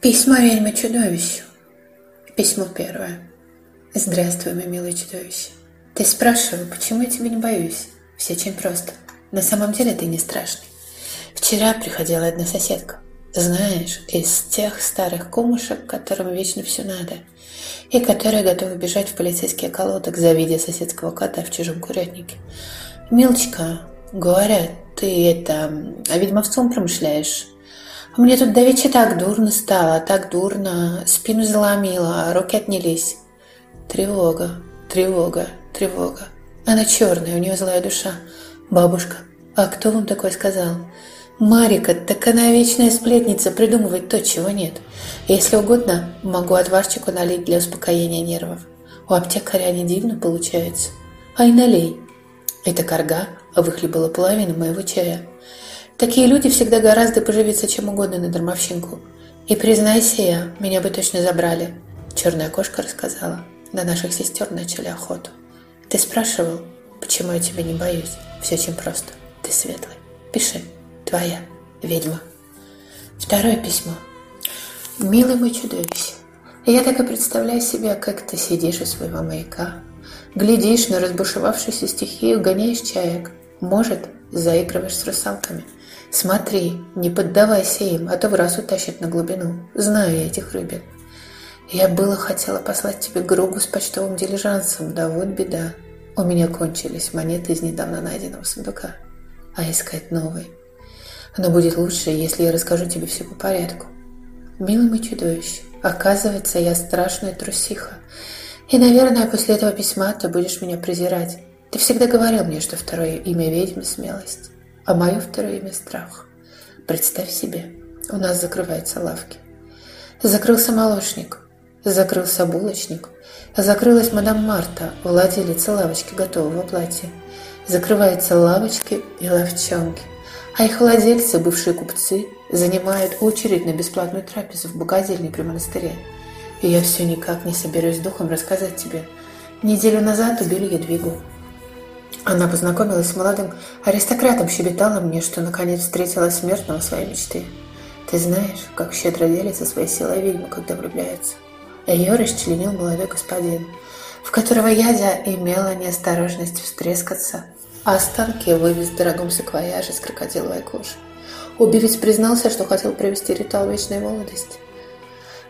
Письмо ведьмы чудовищу. Письмо первое. Здравствуй, мой милый чудовище. Ты спрашивал, почему я тебя не боюсь? Все очень просто. На самом деле ты не страшный. Вчера приходила одна соседка. Знаешь, из тех старых кумушек, которым вечно все надо. И которые готовы бежать в полицейские колодок, завидя соседского кота в чужом курятнике. Милочка, говорят, ты это, а ведьмовцом промышляешь? Мне тут давеча так дурно стало, так дурно, спину заломило, руки отнялись. Тревога, тревога, тревога. Она черная, у нее злая душа. Бабушка, а кто вам такое сказал? Марика, так она вечная сплетница, придумывает то, чего нет. Если угодно, могу отварчику налить для успокоения нервов. У аптекаря не дивно получается. Ай, налей. Эта корга выхлебала половину моего чая. Такие люди всегда гораздо поживиться чем угодно на дармовщинку. И признайся я, меня бы точно забрали. Черная кошка рассказала. На наших сестер начали охоту. Ты спрашивал, почему я тебя не боюсь? Все очень просто. Ты светлый. Пиши. Твоя ведьма. Второе письмо. Милый мой чудовище, я так и представляю себе, как ты сидишь у своего маяка, глядишь на разбушевавшуюся стихию, гоняешь чаек, может, заигрываешь с русалками – Смотри, не поддавайся им, а то в раз утащит на глубину. Знаю я этих рыбин. Я было хотела послать тебе Грогу с почтовым дилижансом, да вот беда. У меня кончились монеты из недавно найденного сундука. А искать новый. Но будет лучше, если я расскажу тебе все по порядку. Милый мой чудовище, оказывается, я страшная трусиха. И, наверное, после этого письма ты будешь меня презирать. Ты всегда говорил мне, что второе имя ведьмы – смелость а мое второе имя – страх. Представь себе, у нас закрываются лавки. Закрылся молочник, закрылся булочник, закрылась мадам Марта, владелица лавочки готового платья. Закрываются лавочки и ловчонки, а их владельцы, бывшие купцы, занимают очередь на бесплатную трапезу в богадельне при монастыре. И я все никак не соберусь духом рассказать тебе. Неделю назад убили Едвигу. Она познакомилась с молодым аристократом, щебетала мне, что наконец встретила смертного своей мечты. Ты знаешь, как щедро делится своей силой ведьма, когда влюбляется. Ее расчленил молодой господин, в которого ядя имела неосторожность встрескаться, а останки вывез в дорогом саквояже с крокодиловой кожи. Убивец признался, что хотел провести ритуал вечной молодости.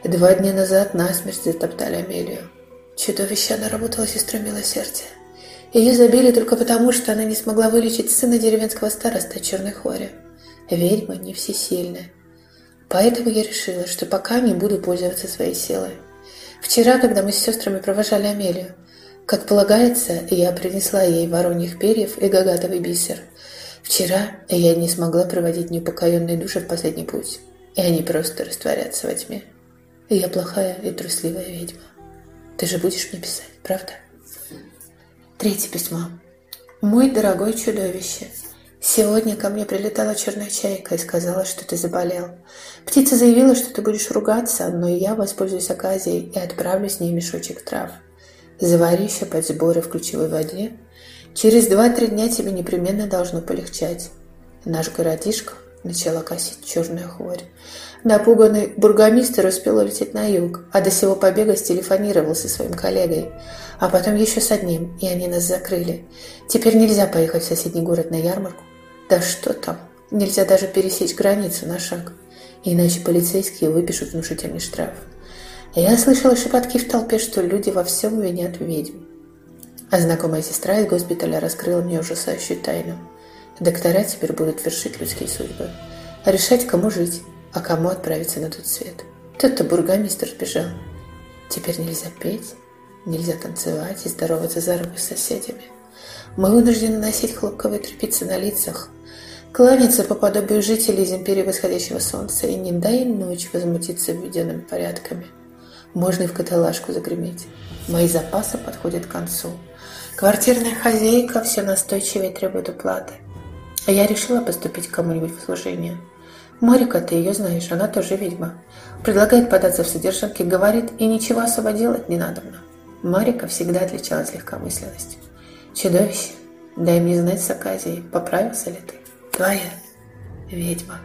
Два дня назад насмерть затоптали Амелию. Чудовище она работала сестрой милосердия. Ее забили только потому, что она не смогла вылечить сына деревенского староста черной хвори. Ведьма не всесильная. Поэтому я решила, что пока не буду пользоваться своей силой. Вчера, когда мы с сестрами провожали Амелию, как полагается, я принесла ей вороньих перьев и гагатовый бисер. Вчера я не смогла проводить неупокоенные души в последний путь, и они просто растворятся во тьме. Я плохая и трусливая ведьма. Ты же будешь мне писать, правда? Третье письмо. «Мой дорогой чудовище, сегодня ко мне прилетала черная чайка и сказала, что ты заболел. Птица заявила, что ты будешь ругаться, но я воспользуюсь оказией и отправлю с ней мешочек трав. Завари еще под сборы в ключевой воде. Через два-три дня тебе непременно должно полегчать. Наш городишко начала косить черная хворь. Напуганный бургомистр успел улететь на юг, а до сего побега стелефонировал со своим коллегой. А потом еще с одним, и они нас закрыли. Теперь нельзя поехать в соседний город на ярмарку. Да что там, нельзя даже пересечь границу на шаг. Иначе полицейские выпишут внушительный штраф. Я слышала шепотки в толпе, что люди во всем винят ведьм. А знакомая сестра из госпиталя раскрыла мне ужасающую тайну. Доктора теперь будут вершить людские судьбы. Решать, кому жить, а кому отправиться на тот свет. Тот-то бургомистр сбежал. Теперь нельзя петь, нельзя танцевать и здороваться за руку с соседями. Мы вынуждены носить хлопковые тряпицы на лицах, кланяться по подобию жителей из империи восходящего солнца и не дай ночь возмутиться введенными порядками. Можно и в каталажку загреметь. Мои запасы подходят к концу. Квартирная хозяйка все настойчивее требует уплаты. А я решила поступить кому-нибудь в служение – Марика, ты ее знаешь, она тоже ведьма. Предлагает податься в содержанки, говорит, и ничего особо делать не надо. Марика всегда отличалась легкомысленностью. Чудовище, дай мне знать с оказией, поправился ли ты? Твоя ведьма.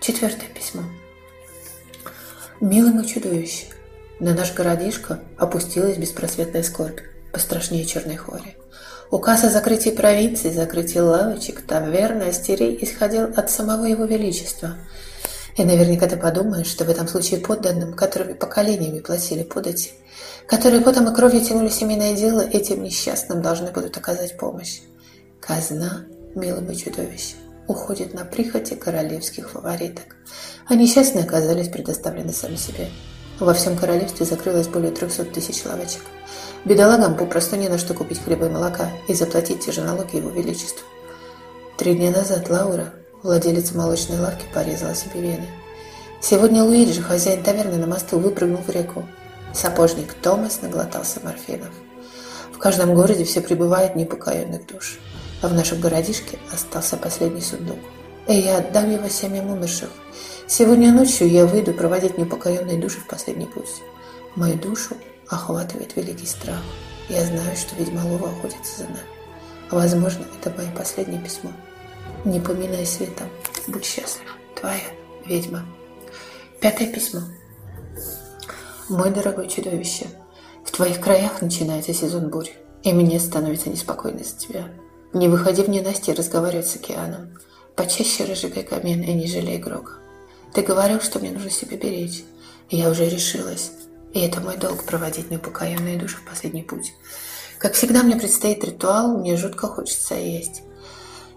Четвертое письмо. Милый мой чудовище, на наш городишко опустилась беспросветная скорбь, пострашнее черной хвори. Указ о закрытии провинций, закрытии лавочек, таверны, астерей исходил от самого его величества. И наверняка ты подумаешь, что в этом случае подданным, которыми поколениями платили подати, которые потом и кровью тянули семейное дело, этим несчастным должны будут оказать помощь. Казна, милый мой чудовище, уходит на прихоти королевских фавориток, а несчастные оказались предоставлены сами себе. Во всем королевстве закрылось более 300 тысяч лавочек. Бедолагам попросту не на что купить хлеба и молока и заплатить те же налоги его величеству. Три дня назад Лаура, владелица молочной лавки, порезала себе вены. Сегодня Луиджи, хозяин таверны на мосту, выпрыгнул в реку. Сапожник Томас наглотался морфинов. В каждом городе все прибывает непокаянных душ. А в нашем городишке остался последний сундук. И я отдам его семьям умерших, Сегодня ночью я выйду проводить непокоенные души в последний путь. Мою душу охватывает великий страх. Я знаю, что ведьма Лова охотится за нами. Возможно, это мое последнее письмо. Не поминай светом. Будь счастлив. Твоя ведьма. Пятое письмо. Мой дорогой чудовище, в твоих краях начинается сезон бурь, и мне становится неспокойно за тебя. Не выходи в ненастье разговаривать с океаном. Почаще разжигай камин и не жалей Грока. Ты говорил, что мне нужно себя беречь. Я уже решилась. И это мой долг проводить непокаянные души в последний путь. Как всегда мне предстоит ритуал, мне жутко хочется есть.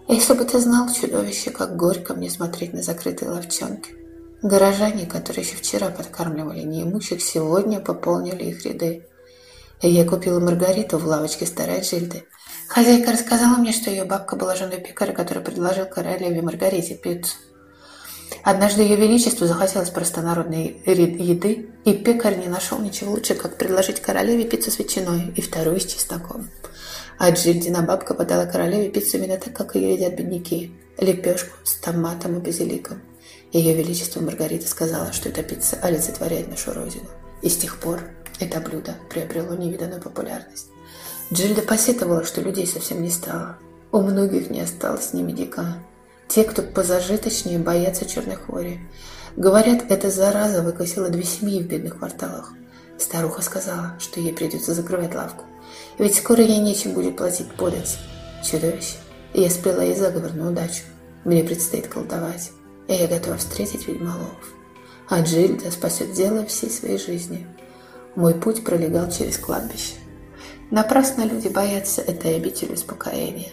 Если бы ты знал, чудовище, как горько мне смотреть на закрытые ловчонки. Горожане, которые еще вчера подкармливали неимущих, сегодня пополнили их ряды. Я купила Маргариту в лавочке старой Джильды. Хозяйка рассказала мне, что ее бабка была женой пекаря, который предложил королеве Маргарите пиццу. Однажды Ее Величеству захотелось простонародной еды, и пекарь не нашел ничего лучше, как предложить королеве пиццу с ветчиной и вторую с чесноком. А Джильдина бабка подала королеве пиццу именно так, как ее едят бедняки – лепешку с томатом и базиликом. Ее Величество Маргарита сказала, что эта пицца олицетворяет нашу родину. И с тех пор это блюдо приобрело невиданную популярность. Джильда посетовала, что людей совсем не стало. У многих не осталось ни медика, те, кто позажиточнее, боятся черной хвори. Говорят, эта зараза выкосила две семьи в бедных кварталах. Старуха сказала, что ей придется закрывать лавку. Ведь скоро ей нечем будет платить подать. Чудовище. Я сплела ей заговор на удачу. Мне предстоит колдовать. И я готова встретить ведьмолов. А Джильда спасет дело всей своей жизни. Мой путь пролегал через кладбище. Напрасно люди боятся этой обители успокоения.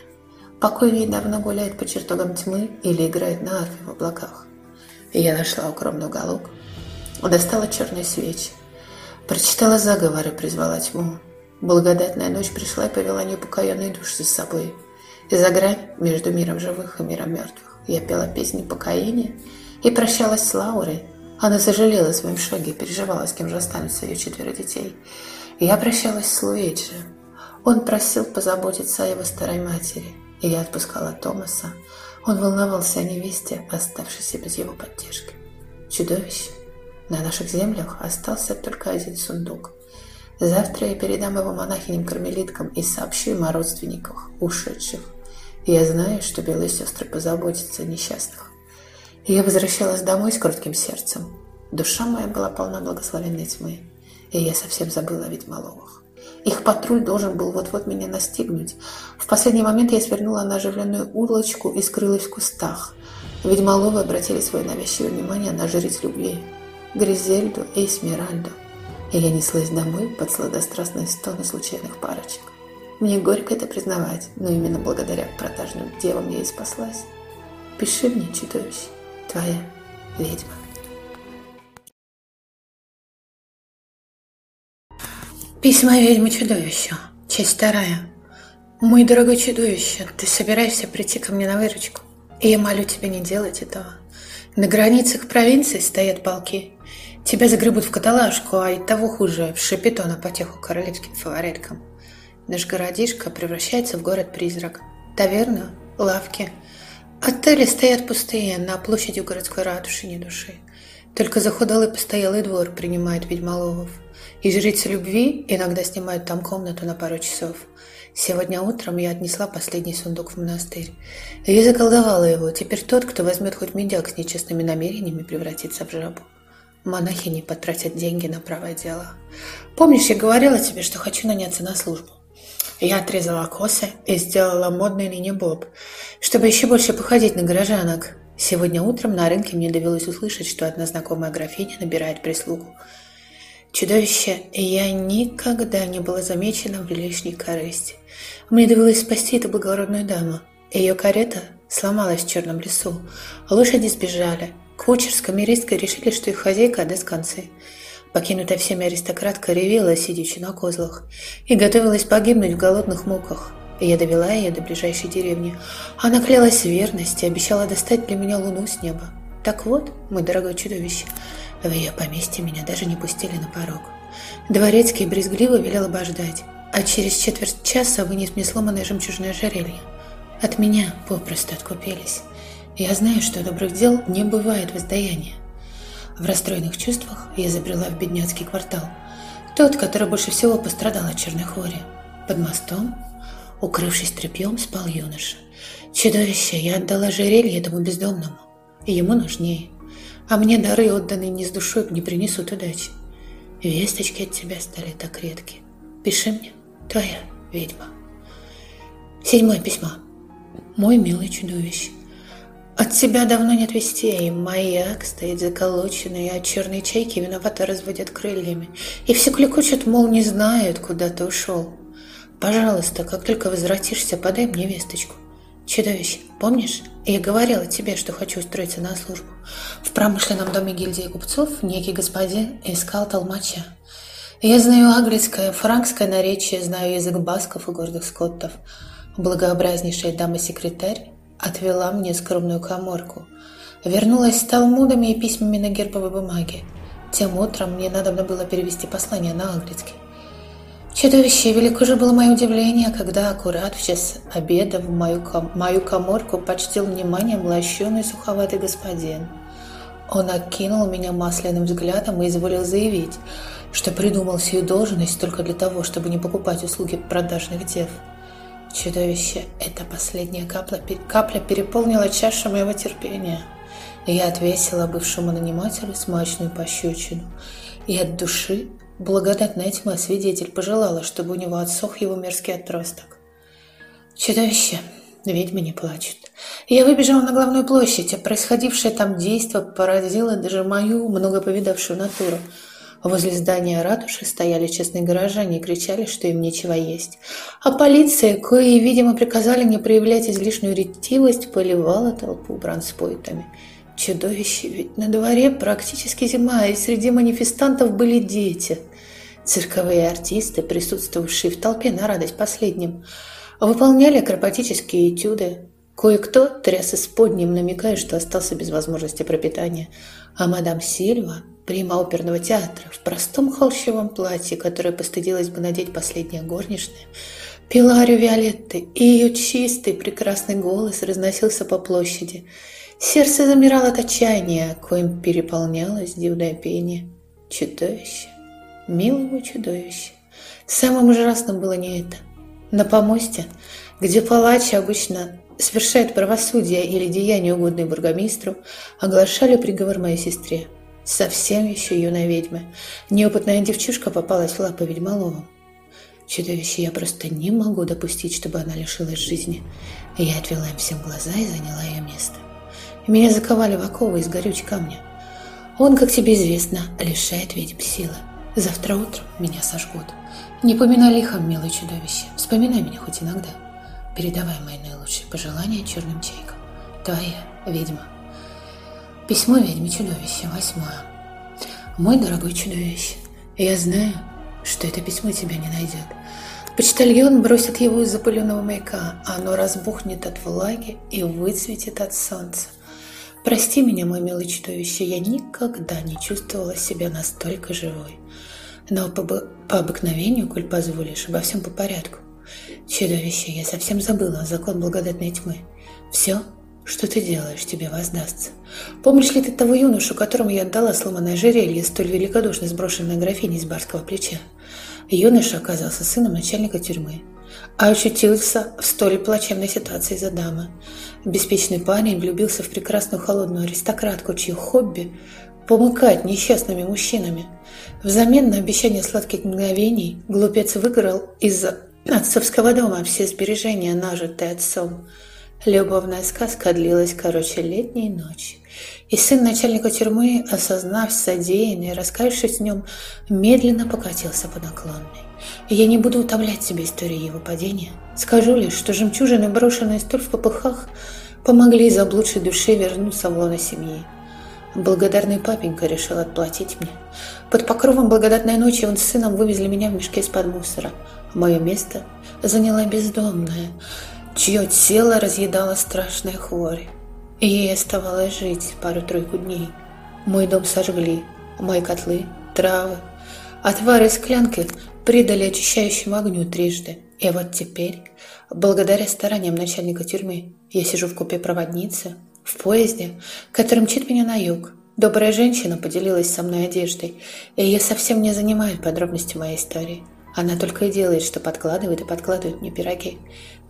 Покойник давно гуляет по чертогам тьмы или играет на арфе в облаках. И я нашла укромный уголок, достала черные свечи, прочитала заговор и призвала тьму. Благодатная ночь пришла и повела непокаянные души за собой. И за грань между миром живых и миром мертвых я пела песни покаяния и прощалась с Лаурой. Она сожалела о своем шаге переживала, с кем же останутся ее четверо детей. Я прощалась с Луиджи. Он просил позаботиться о его старой матери – и я отпускала Томаса. Он волновался о невесте, оставшейся без его поддержки. Чудовище. На наших землях остался только один сундук. Завтра я передам его монахиням-кармелиткам и сообщу им о родственниках, ушедших. Я знаю, что белые сестры позаботятся о несчастных. Я возвращалась домой с коротким сердцем. Душа моя была полна благословенной тьмы, и я совсем забыла о ведьмоловах. Их патруль должен был вот-вот меня настигнуть. В последний момент я свернула на оживленную улочку и скрылась в кустах. Ведьмоловы обратили свое навязчивое внимание на жриц любви – Гризельду и Эсмеральду. И я неслась домой под сладострастные стоны случайных парочек. Мне горько это признавать, но именно благодаря продажным девам я и спаслась. Пиши мне, чудовище, твоя ведьма. Письма ведьмы чудовища. Часть вторая. Мой дорогой чудовище, ты собираешься прийти ко мне на выручку? И я молю тебя не делать этого. На границах провинции стоят полки. Тебя загребут в каталажку, а и того хуже, в шапито на потеху королевским фавориткам. Наш городишко превращается в город-призрак. Таверна, лавки. Отели стоят пустые, на площади городской ратуши ни души. Только захудалый постоялый двор принимает ведьмоловов. И жрицы любви иногда снимают там комнату на пару часов. Сегодня утром я отнесла последний сундук в монастырь. И заколдовала его. Теперь тот, кто возьмет хоть медяк с нечестными намерениями, превратится в жабу. монахи не потратят деньги на правое дело. Помнишь, я говорила тебе, что хочу наняться на службу? Я отрезала косы и сделала модный ныне боб, чтобы еще больше походить на горожанок. Сегодня утром на рынке мне довелось услышать, что одна знакомая графиня набирает прислугу. Чудовище, я никогда не была замечена в лишней корысти. Мне довелось спасти эту благородную даму. Ее карета сломалась в черном лесу. Лошади сбежали. Кучер с камеристкой решили, что их хозяйка отдаст концы. Покинутая всеми аристократка ревела, сидячи на козлах, и готовилась погибнуть в голодных муках. Я довела ее до ближайшей деревни. Она клялась верности, обещала достать для меня луну с неба. Так вот, мой дорогой чудовище, в ее поместье меня даже не пустили на порог. Дворецкий брезгливо велел обождать, а через четверть часа вынес мне сломанное жемчужное ожерелье. От меня попросту откупились. Я знаю, что добрых дел не бывает воздаяния. В расстроенных чувствах я забрела в бедняцкий квартал. Тот, который больше всего пострадал от черной хвори. Под мостом, укрывшись тряпьем, спал юноша. Чудовище, я отдала жерелье этому бездомному. Ему нужнее. А мне дары, отданные не с душой, не принесут удачи. Весточки от тебя стали так редки. Пиши мне, твоя ведьма. Седьмое письмо. Мой милый чудовище. От тебя давно нет вестей. Маяк стоит заколоченный, а черные чайки виновато разводят крыльями. И все кликочут, мол, не знают, куда ты ушел. Пожалуйста, как только возвратишься, подай мне весточку. Чудовище, помнишь? Я говорила тебе, что хочу устроиться на службу. В промышленном доме гильдии купцов некий господин искал толмача. Я знаю английское, франкское наречие, знаю язык басков и гордых скоттов. Благообразнейшая дама-секретарь отвела мне скромную коморку. Вернулась с талмудами и письмами на гербовой бумаге. Тем утром мне надо было перевести послание на английский. Чудовище, велико же было мое удивление, когда аккурат в час обеда в мою, ком мою коморку почтил вниманием лощеный суховатый господин. Он окинул меня масляным взглядом и изволил заявить, что придумал сию должность только для того, чтобы не покупать услуги продажных дев. Чудовище, эта последняя капля, капля переполнила чашу моего терпения. Я отвесила бывшему нанимателю смачную пощечину и от души Благодатная тьма свидетель пожелала, чтобы у него отсох его мерзкий отросток. Чудовище, ведьмы не плачут. Я выбежала на главную площадь, а происходившее там действо поразило даже мою многоповидавшую натуру. Возле здания ратуши стояли честные горожане и кричали, что им нечего есть. А полиция, кои, видимо, приказали не проявлять излишнюю ретивость, поливала толпу бронспойтами. Чудовище, ведь на дворе практически зима, и среди манифестантов были дети. Цирковые артисты, присутствовавшие в толпе на радость последним, выполняли акробатические этюды. Кое-кто тряс исподним, намекая, что остался без возможности пропитания. А мадам Сильва, прима оперного театра, в простом холщевом платье, которое постыдилась бы надеть последняя горничная, пила Виолетты, и ее чистый прекрасный голос разносился по площади – Сердце замирало от отчаяния, коим переполнялось дивное пение. Чудовище, милого чудовище. Самым ужасным было не это. На помосте, где палачи обычно совершают правосудие или деяние, угодное бургомистру, оглашали приговор моей сестре. Совсем еще юная ведьма. Неопытная девчушка попалась в лапы ведьмоловым. Чудовище я просто не могу допустить, чтобы она лишилась жизни. Я отвела им всем глаза и заняла ее место. Меня заковали в оковы из горюч камня. Он, как тебе известно, лишает ведьм силы. Завтра утром меня сожгут. Не поминай лихом, милое чудовище. Вспоминай меня хоть иногда. Передавай мои наилучшие пожелания черным чайкам. Твоя ведьма. Письмо ведьме чудовище, восьмое. Мой дорогой чудовище, я знаю, что это письмо тебя не найдет. Почтальон бросит его из запыленного маяка, а оно разбухнет от влаги и выцветит от солнца. Прости меня, мой милый чудовище, я никогда не чувствовала себя настолько живой. Но по, по обыкновению, коль позволишь, обо всем по порядку. Чудовище, я совсем забыла закон благодатной тьмы. Все, что ты делаешь, тебе воздастся. Помнишь ли ты того юношу, которому я отдала сломанное жерелье, столь великодушно сброшенное графиней с барского плеча? Юноша оказался сыном начальника тюрьмы а очутился в столь плачевной ситуации за дамы. Беспечный парень влюбился в прекрасную холодную аристократку, чье хобби помыкать несчастными мужчинами. Взамен на обещание сладких мгновений глупец выиграл из-за отцовского дома все сбережения, нажитые отцом. Любовная сказка длилась короче летней ночи. И сын начальника тюрьмы, осознав содеянное раскаявшись в нем, медленно покатился по наклонной. Я не буду утомлять тебе историю его падения. Скажу лишь, что жемчужины, брошенные столь в попыхах, помогли заблудшей душе вернуться в лоно семьи. Благодарный папенька решил отплатить мне. Под покровом благодатной ночи он с сыном вывезли меня в мешке из-под мусора. Мое место заняла бездомная, чье тело разъедала страшная хворь. Ей оставалось жить пару-тройку дней. Мой дом сожгли, мои котлы, травы, отвары из склянки придали очищающему огню трижды. И вот теперь, благодаря стараниям начальника тюрьмы, я сижу в купе проводницы, в поезде, который мчит меня на юг. Добрая женщина поделилась со мной одеждой, и ее совсем не занимают подробности моей истории. Она только и делает, что подкладывает и подкладывает мне пироги.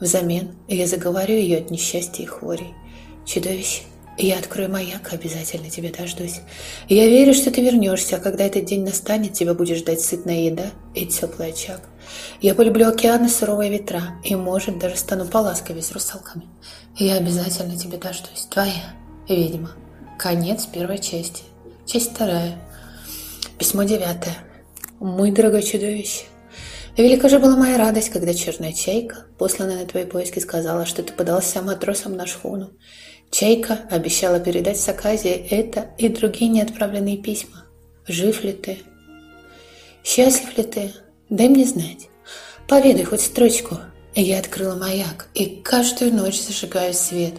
Взамен я заговорю ее от несчастья и хворей. Чудовище, я открою маяк, обязательно тебя дождусь. Я верю, что ты вернешься, а когда этот день настанет, тебя будет ждать сытная еда и теплый очаг. Я полюблю океаны, суровые ветра, и, может, даже стану поласковее с русалками. Я обязательно тебя дождусь. Твоя ведьма. Конец первой части. Часть вторая. Письмо девятое. Мой дорогой чудовище. Велика же была моя радость, когда черная чайка, посланная на твои поиски, сказала, что ты подался матросом на шхуну. Чайка обещала передать Саказе это и другие неотправленные письма. Жив ли ты? Счастлив ли ты? Дай мне знать. Поведай хоть строчку. Я открыла маяк и каждую ночь зажигаю свет.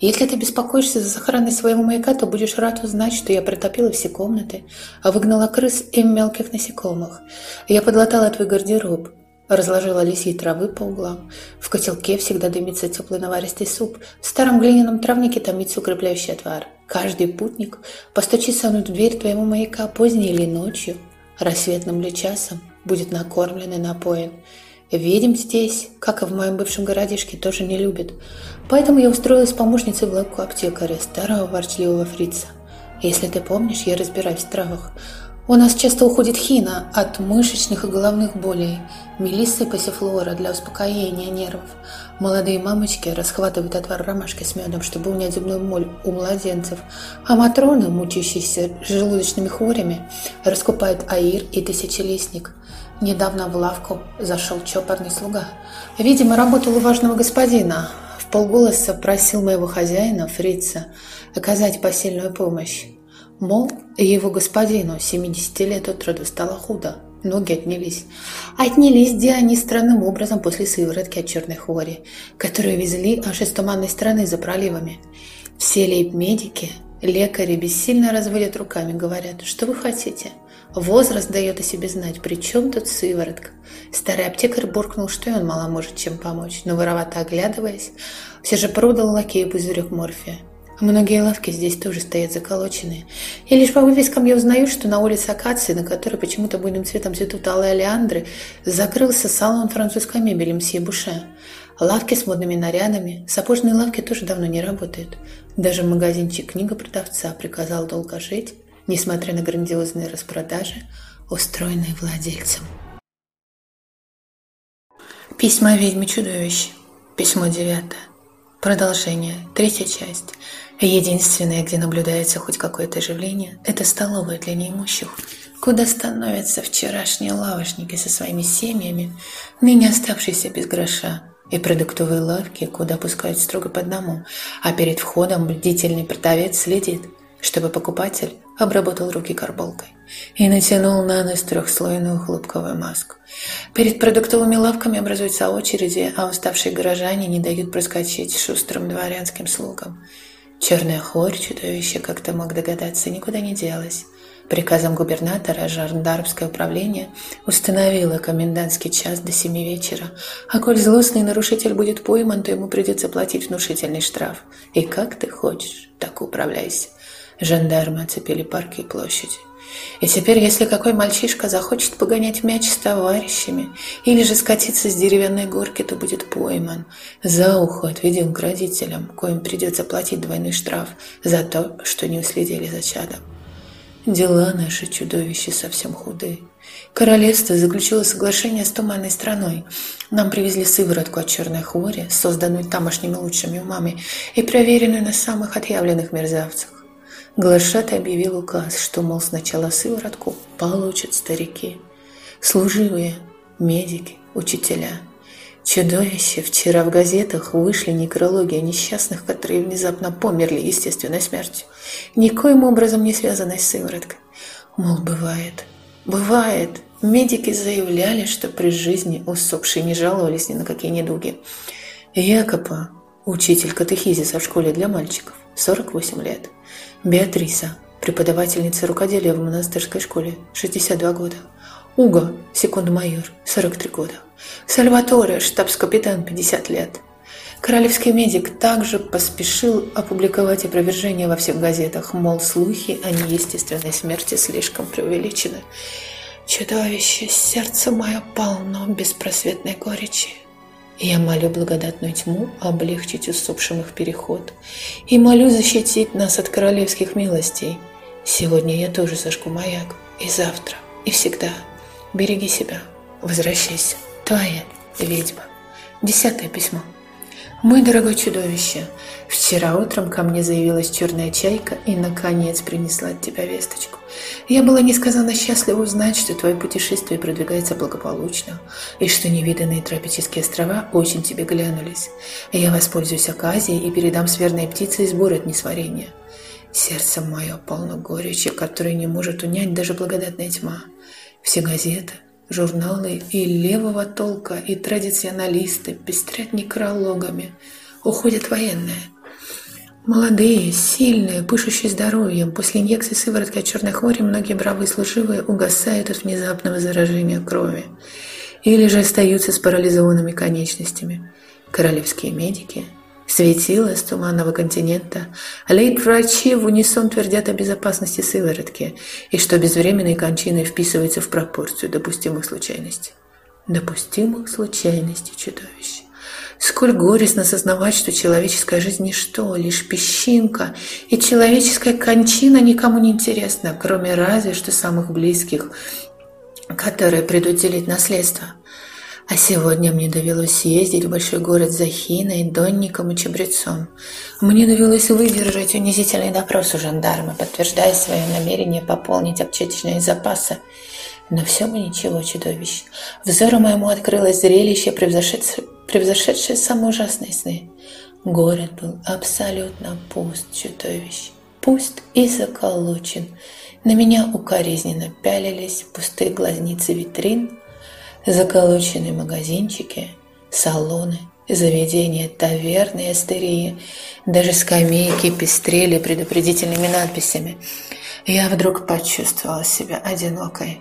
Если ты беспокоишься за сохранность своего маяка, то будешь рад узнать, что я протопила все комнаты, а выгнала крыс и мелких насекомых. Я подлатала твой гардероб, разложила лисьи травы по углам. В котелке всегда дымится теплый наваристый суп. В старом глиняном травнике томится укрепляющий отвар. Каждый путник постучится в дверь твоего маяка поздней или ночью, рассветным ли часом, будет накормлен и напоен. Видим здесь, как и в моем бывшем городишке, тоже не любят. Поэтому я устроилась помощницей в лавку аптекаря, старого ворчливого фрица. Если ты помнишь, я разбираюсь в травах. У нас часто уходит хина от мышечных и головных болей, мелисса и пассифлора для успокоения нервов. Молодые мамочки расхватывают отвар ромашки с медом, чтобы унять зубную моль у младенцев, а матроны, мучающиеся желудочными хворями, раскупают аир и тысячелистник. Недавно в лавку зашел чопорный слуга. Видимо, работал у важного господина. В полголоса просил моего хозяина, фрица, оказать посильную помощь. Мол, его господину 70 лет от роду стало худо, ноги отнялись. Отнялись где они странным образом после сыворотки от черной хвори, которую везли аж из туманной страны за проливами. Все лейб-медики, лекари бессильно разводят руками, говорят, что вы хотите – Возраст дает о себе знать, при чем тут сыворотка? Старый аптекарь буркнул, что и он мало может чем помочь, но воровато оглядываясь, все же продал лакею пузырек морфия. Многие лавки здесь тоже стоят заколоченные. И лишь по вывескам я узнаю, что на улице Акации, на которой почему-то буйным цветом цветут алые олеандры, закрылся салон французской мебели мсье Буше. Лавки с модными нарядами, сапожные лавки тоже давно не работают. Даже магазинчик книга продавца приказал долго жить несмотря на грандиозные распродажи, устроенные владельцем. Письма ведьмы чудовищ. Письмо девятое. Продолжение. Третья часть. Единственное, где наблюдается хоть какое-то оживление, это столовая для неимущих, куда становятся вчерашние лавочники со своими семьями, ныне оставшиеся без гроша, и продуктовые лавки, куда пускают строго по одному, а перед входом бдительный продавец следит, чтобы покупатель обработал руки карболкой и натянул на нос трехслойную хлопковую маску. Перед продуктовыми лавками образуются очереди, а уставшие горожане не дают проскочить шустрым дворянским слугам. Черная хорь, чудовище, как ты мог догадаться, никуда не делась. Приказом губернатора жандармское управление установило комендантский час до семи вечера, а коль злостный нарушитель будет пойман, то ему придется платить внушительный штраф. И как ты хочешь, так управляйся. Жандармы оцепили парки и площади. И теперь, если какой мальчишка захочет погонять мяч с товарищами или же скатиться с деревянной горки, то будет пойман, за ухо отведен к родителям, коим придется платить двойной штраф за то, что не уследили за чадом. Дела наши чудовища совсем худые. Королевство заключило соглашение с туманной страной. Нам привезли сыворотку от черной хвори, созданную тамошними лучшими умами и проверенную на самых отъявленных мерзавцах. Глашат объявил указ, что, мол, сначала сыворотку получат старики, служивые, медики, учителя – Чудовище. Вчера в газетах вышли некрологи о несчастных, которые внезапно померли естественной смертью, никоим образом не связанной с сывороткой. Мол, бывает. Бывает. Медики заявляли, что при жизни усопшие не жаловались ни на какие недуги. Якопа, учитель катехизиса в школе для мальчиков, 48 лет. Беатриса, преподавательница рукоделия в монастырской школе, 62 года. Уго, секунд-майор, 43 года. Сальваторе, штабс-капитан, 50 лет. Королевский медик также поспешил опубликовать опровержение во всех газетах, мол, слухи о неестественной смерти слишком преувеличены. Чудовище, сердце мое полно беспросветной горечи. Я молю благодатную тьму облегчить усопшим их переход и молю защитить нас от королевских милостей. Сегодня я тоже зажгу маяк, и завтра, и всегда. Береги себя, возвращайся. Твоя ведьма. Десятое письмо. Мой дорогой чудовище, вчера утром ко мне заявилась черная чайка и, наконец, принесла от тебя весточку. Я была несказанно счастлива узнать, что твое путешествие продвигается благополучно, и что невиданные тропические острова очень тебе глянулись. Я воспользуюсь оказией и передам сверной птице сбор от несварения. Сердце мое полно горечи, которое не может унять даже благодатная тьма. Все газеты, Журналы и левого толка, и традиционалисты пестрят некрологами. Уходят военные. Молодые, сильные, пышущие здоровьем. После инъекции сыворотки от черной хвори многие бравые служивые угасают от внезапного заражения крови. Или же остаются с парализованными конечностями. Королевские медики – Светило с туманного континента, лейб-врачи в унисон твердят о безопасности сыворотки и что безвременные кончины вписываются в пропорцию допустимых случайностей. Допустимых случайностей чудовищ. Сколь горестно сознавать, что человеческая жизнь – ничто, лишь песчинка, и человеческая кончина никому не интересна, кроме разве что самых близких, которые придут делить наследство – а сегодня мне довелось съездить в большой город за Хиной, Донником и Чабрецом. Мне довелось выдержать унизительный допрос у жандарма, подтверждая свое намерение пополнить аптечные запасы. Но все бы ничего, чудовищ. Взору моему открылось зрелище, превзошедшее, превзошедшее самые ужасные сны. Город был абсолютно пуст, чудовищ. Пуст и заколочен. На меня укоризненно пялились пустые глазницы витрин, заколоченные магазинчики, салоны, заведения, таверны и астерии, даже скамейки пестрели предупредительными надписями. Я вдруг почувствовала себя одинокой,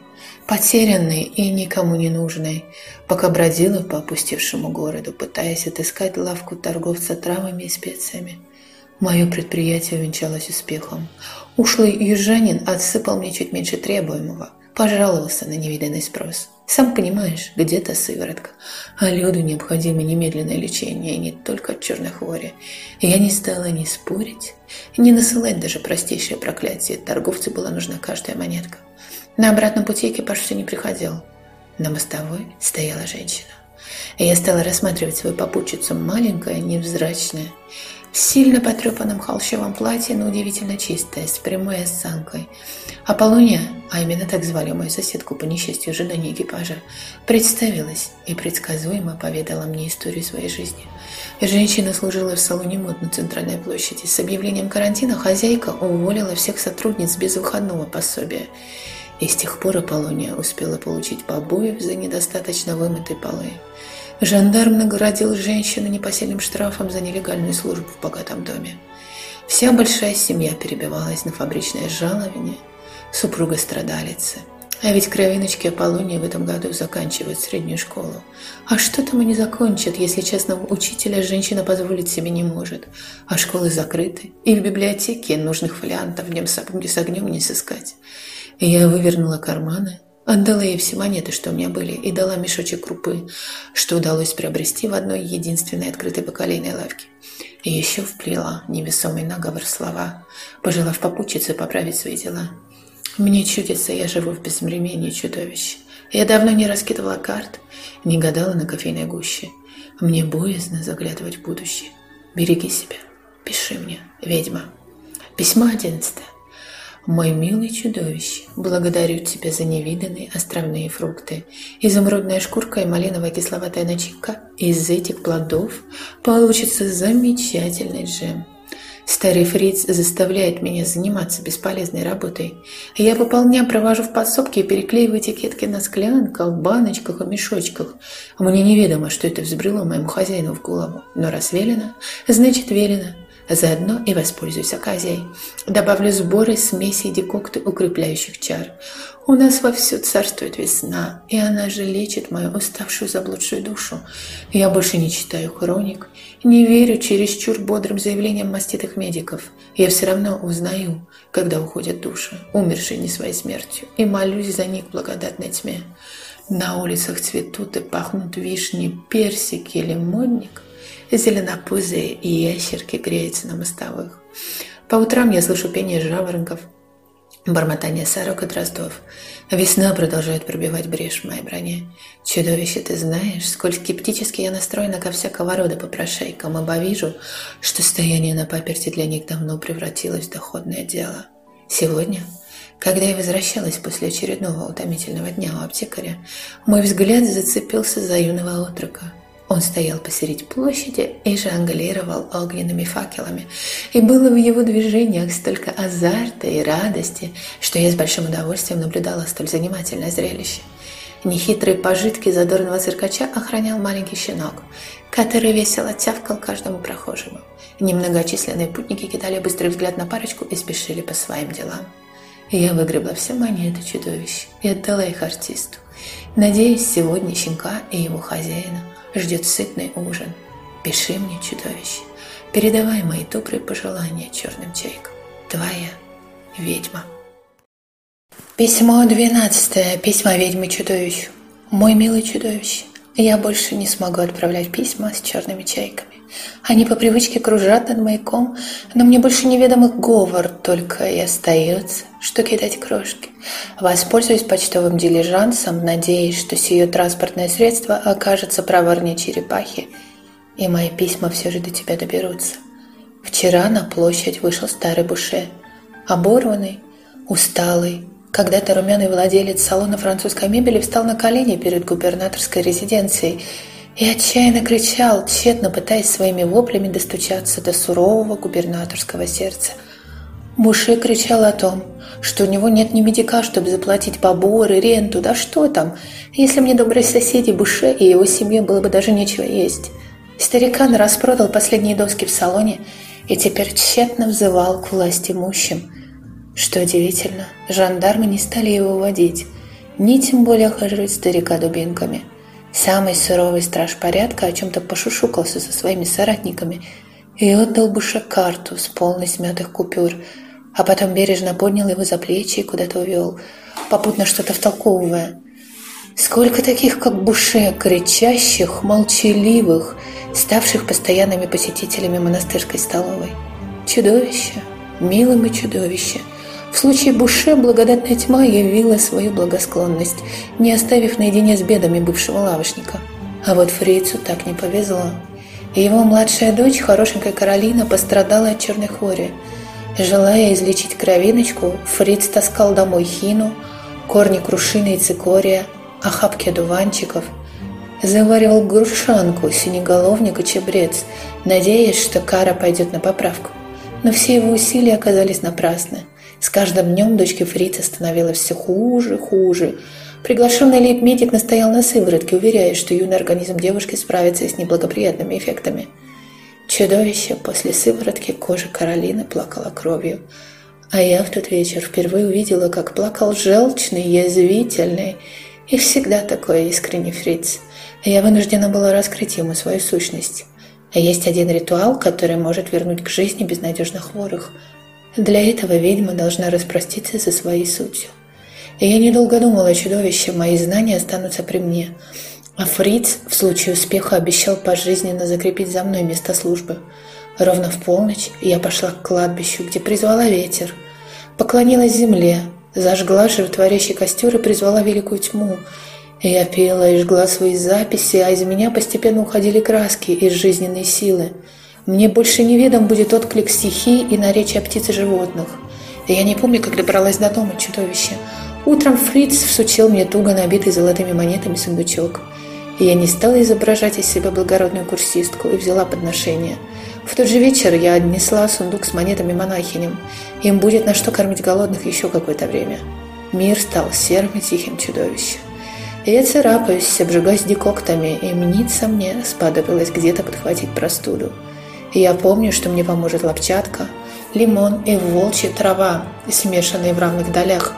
потерянной и никому не нужной, пока бродила по опустевшему городу, пытаясь отыскать лавку торговца травами и специями. Мое предприятие увенчалось успехом. Ушлый южанин отсыпал мне чуть меньше требуемого, пожаловался на невиданный спрос – сам понимаешь, где-то сыворотка, а Люду необходимо немедленное лечение, не только от черной хвори. Я не стала ни спорить, ни насылать даже простейшее проклятие. Торговцу была нужна каждая монетка. На обратном пути экипаж все не приходил. На мостовой стояла женщина. И я стала рассматривать свою попутчицу, маленькая, невзрачная, в сильно потрепанном холщовом платье, но удивительно чистое, с прямой осанкой. Аполлония, а именно так звали мою соседку по несчастью ожидания экипажа, представилась и предсказуемо поведала мне историю своей жизни. Женщина служила в салоне мод на центральной площади. С объявлением карантина хозяйка уволила всех сотрудниц без выходного пособия. И с тех пор Аполлония успела получить побоев за недостаточно вымытые полы. Жандарм наградил женщину непосильным штрафом за нелегальную службу в богатом доме. Вся большая семья перебивалась на фабричное жалование, супруга страдалицы. А ведь кровиночки Аполлонии в этом году заканчивают среднюю школу. А что там они закончат, если честного учителя женщина позволить себе не может? А школы закрыты, и в библиотеке нужных фолиантов днем с огнем не сыскать. Я вывернула карманы, Отдала ей все монеты, что у меня были, и дала мешочек крупы, что удалось приобрести в одной единственной открытой бакалейной лавке. И еще вплела невесомый наговор слова, пожелав попутчице поправить свои дела. Мне чудится, я живу в безвременье чудовищ. Я давно не раскидывала карт, не гадала на кофейной гуще. Мне боязно заглядывать в будущее. Береги себя. Пиши мне, ведьма. Письмо одиннадцатое. Мой милый чудовище, благодарю тебя за невиданные островные фрукты. Изумрудная шкурка и малиновая кисловатая начинка. Из этих плодов получится замечательный джем. Старый фриц заставляет меня заниматься бесполезной работой. Я по полдня провожу в подсобке и переклеиваю этикетки на склянках, баночках и мешочках. Мне неведомо, что это взбрело моему хозяину в голову. Но раз велено, значит велено. Заодно и воспользуюсь оказией. Добавлю сборы, смеси и декокты укрепляющих чар. У нас вовсю царствует весна, и она же лечит мою уставшую заблудшую душу. Я больше не читаю хроник, не верю чересчур бодрым заявлениям маститых медиков. Я все равно узнаю, когда уходят души, умершие не своей смертью, и молюсь за них в благодатной тьме. На улицах цветут и пахнут вишни, персики, лимонник – зеленопузые ящерки греются на мостовых. По утрам я слышу пение жаворонков, бормотание сорок и дроздов. Весна продолжает пробивать брешь в моей броне. Чудовище, ты знаешь, сколь скептически я настроена ко всякого рода попрошайкам, ибо вижу, что стояние на паперти для них давно превратилось в доходное дело. Сегодня, когда я возвращалась после очередного утомительного дня у аптекаря, мой взгляд зацепился за юного отрока – он стоял посередине площади и жонглировал огненными факелами. И было в его движениях столько азарта и радости, что я с большим удовольствием наблюдала столь занимательное зрелище. Нехитрые пожитки задорного циркача охранял маленький щенок, который весело тявкал каждому прохожему. Немногочисленные путники кидали быстрый взгляд на парочку и спешили по своим делам. Я выгребла все монеты чудовищ и отдала их артисту. Надеюсь, сегодня щенка и его хозяина – ждет сытный ужин. Пиши мне, чудовище, передавай мои добрые пожелания черным чайкам. Твоя ведьма. Письмо двенадцатое. Письмо ведьмы чудовищу. Мой милый чудовище, я больше не смогу отправлять письма с черными чайками. Они по привычке кружат над маяком, но мне больше неведом их говор, только и остается, что кидать крошки. Воспользуюсь почтовым дилижансом, надеясь, что сие транспортное средство окажется проворнее черепахи, и мои письма все же до тебя доберутся. Вчера на площадь вышел старый буше, оборванный, усталый, когда-то румяный владелец салона французской мебели встал на колени перед губернаторской резиденцией и отчаянно кричал, тщетно пытаясь своими воплями достучаться до сурового губернаторского сердца. Буше кричал о том, что у него нет ни медика, чтобы заплатить поборы, ренту, да что там, если мне добрые соседи Буше и его семье было бы даже нечего есть. Старикан распродал последние доски в салоне и теперь тщетно взывал к власти имущим. Что удивительно, жандармы не стали его уводить, ни тем более охаживать старика дубинками – Самый суровый страж порядка о чем-то пошушукался со своими соратниками и отдал Буше карту с полной смятых купюр, а потом бережно поднял его за плечи и куда-то увел, попутно что-то втолковывая. Сколько таких, как Буше, кричащих, молчаливых, ставших постоянными посетителями монастырской столовой. Чудовище, милым чудовище – в случае Буше благодатная тьма явила свою благосклонность, не оставив наедине с бедами бывшего лавочника. А вот Фрицу так не повезло. Его младшая дочь, хорошенькая Каролина, пострадала от черной хвори. Желая излечить кровиночку, Фриц таскал домой хину, корни крушины и цикория, охапки одуванчиков. Заваривал грушанку, синеголовник и чебрец, надеясь, что Кара пойдет на поправку. Но все его усилия оказались напрасны. С каждым днем дочке Фрица становилось все хуже, хуже. Приглашенный лейб-медик настоял на сыворотке, уверяя, что юный организм девушки справится с неблагоприятными эффектами. Чудовище после сыворотки кожи Каролины плакало кровью. А я в тот вечер впервые увидела, как плакал желчный, язвительный и всегда такой искренний фриц. Я вынуждена была раскрыть ему свою сущность. Есть один ритуал, который может вернуть к жизни безнадежно хворых – для этого ведьма должна распроститься со своей сутью. И я недолго думала чудовище, мои знания останутся при мне. А Фриц в случае успеха обещал пожизненно закрепить за мной место службы. Ровно в полночь я пошла к кладбищу, где призвала ветер, поклонилась земле, зажгла животворящий костер и призвала великую тьму. Я пела и жгла свои записи, а из меня постепенно уходили краски и жизненные силы. Мне больше неведом будет отклик стихий и наречия птиц и животных. И я не помню, как добралась до дома чудовища. Утром Фриц всучил мне туго набитый золотыми монетами сундучок. И я не стала изображать из себя благородную курсистку и взяла подношение. В тот же вечер я отнесла сундук с монетами монахиням. Им будет на что кормить голодных еще какое-то время. Мир стал серым и тихим чудовищем. Я царапаюсь, обжигаюсь декоктами, и мнится мне, сподобилось где-то подхватить простуду. Я помню, что мне поможет лопчатка, лимон и волчья трава, смешанные в равных долях.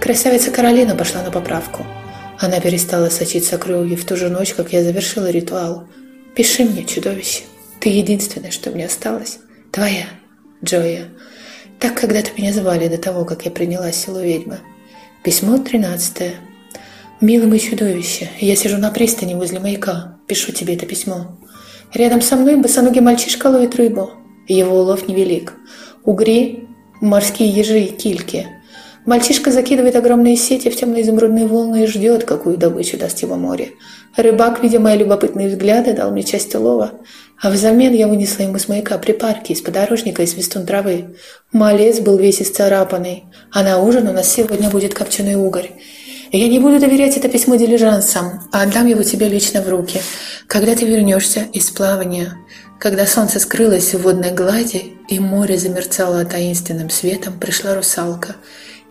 Красавица Каролина пошла на поправку. Она перестала сочиться кровью в ту же ночь, как я завершила ритуал. «Пиши мне, чудовище. Ты единственное, что мне осталось. Твоя, Джоя. Так когда-то меня звали до того, как я приняла силу ведьмы. Письмо тринадцатое. «Милый мой чудовище, я сижу на пристани возле маяка. Пишу тебе это письмо. Рядом со мной босоногий мальчишка ловит рыбу. Его улов невелик. Угри, морские ежи и кильки. Мальчишка закидывает огромные сети в темно-изумрудные волны и ждет, какую добычу даст его море. Рыбак, видя мои любопытные взгляды, дал мне часть улова, а взамен я вынесла ему с маяка припарки из подорожника и свистун травы. Малец был весь исцарапанный, а на ужин у нас сегодня будет копченый угорь. Я не буду доверять это письмо дилижансам, а отдам его тебе лично в руки, когда ты вернешься из плавания, когда солнце скрылось в водной глади и море замерцало таинственным светом, пришла русалка.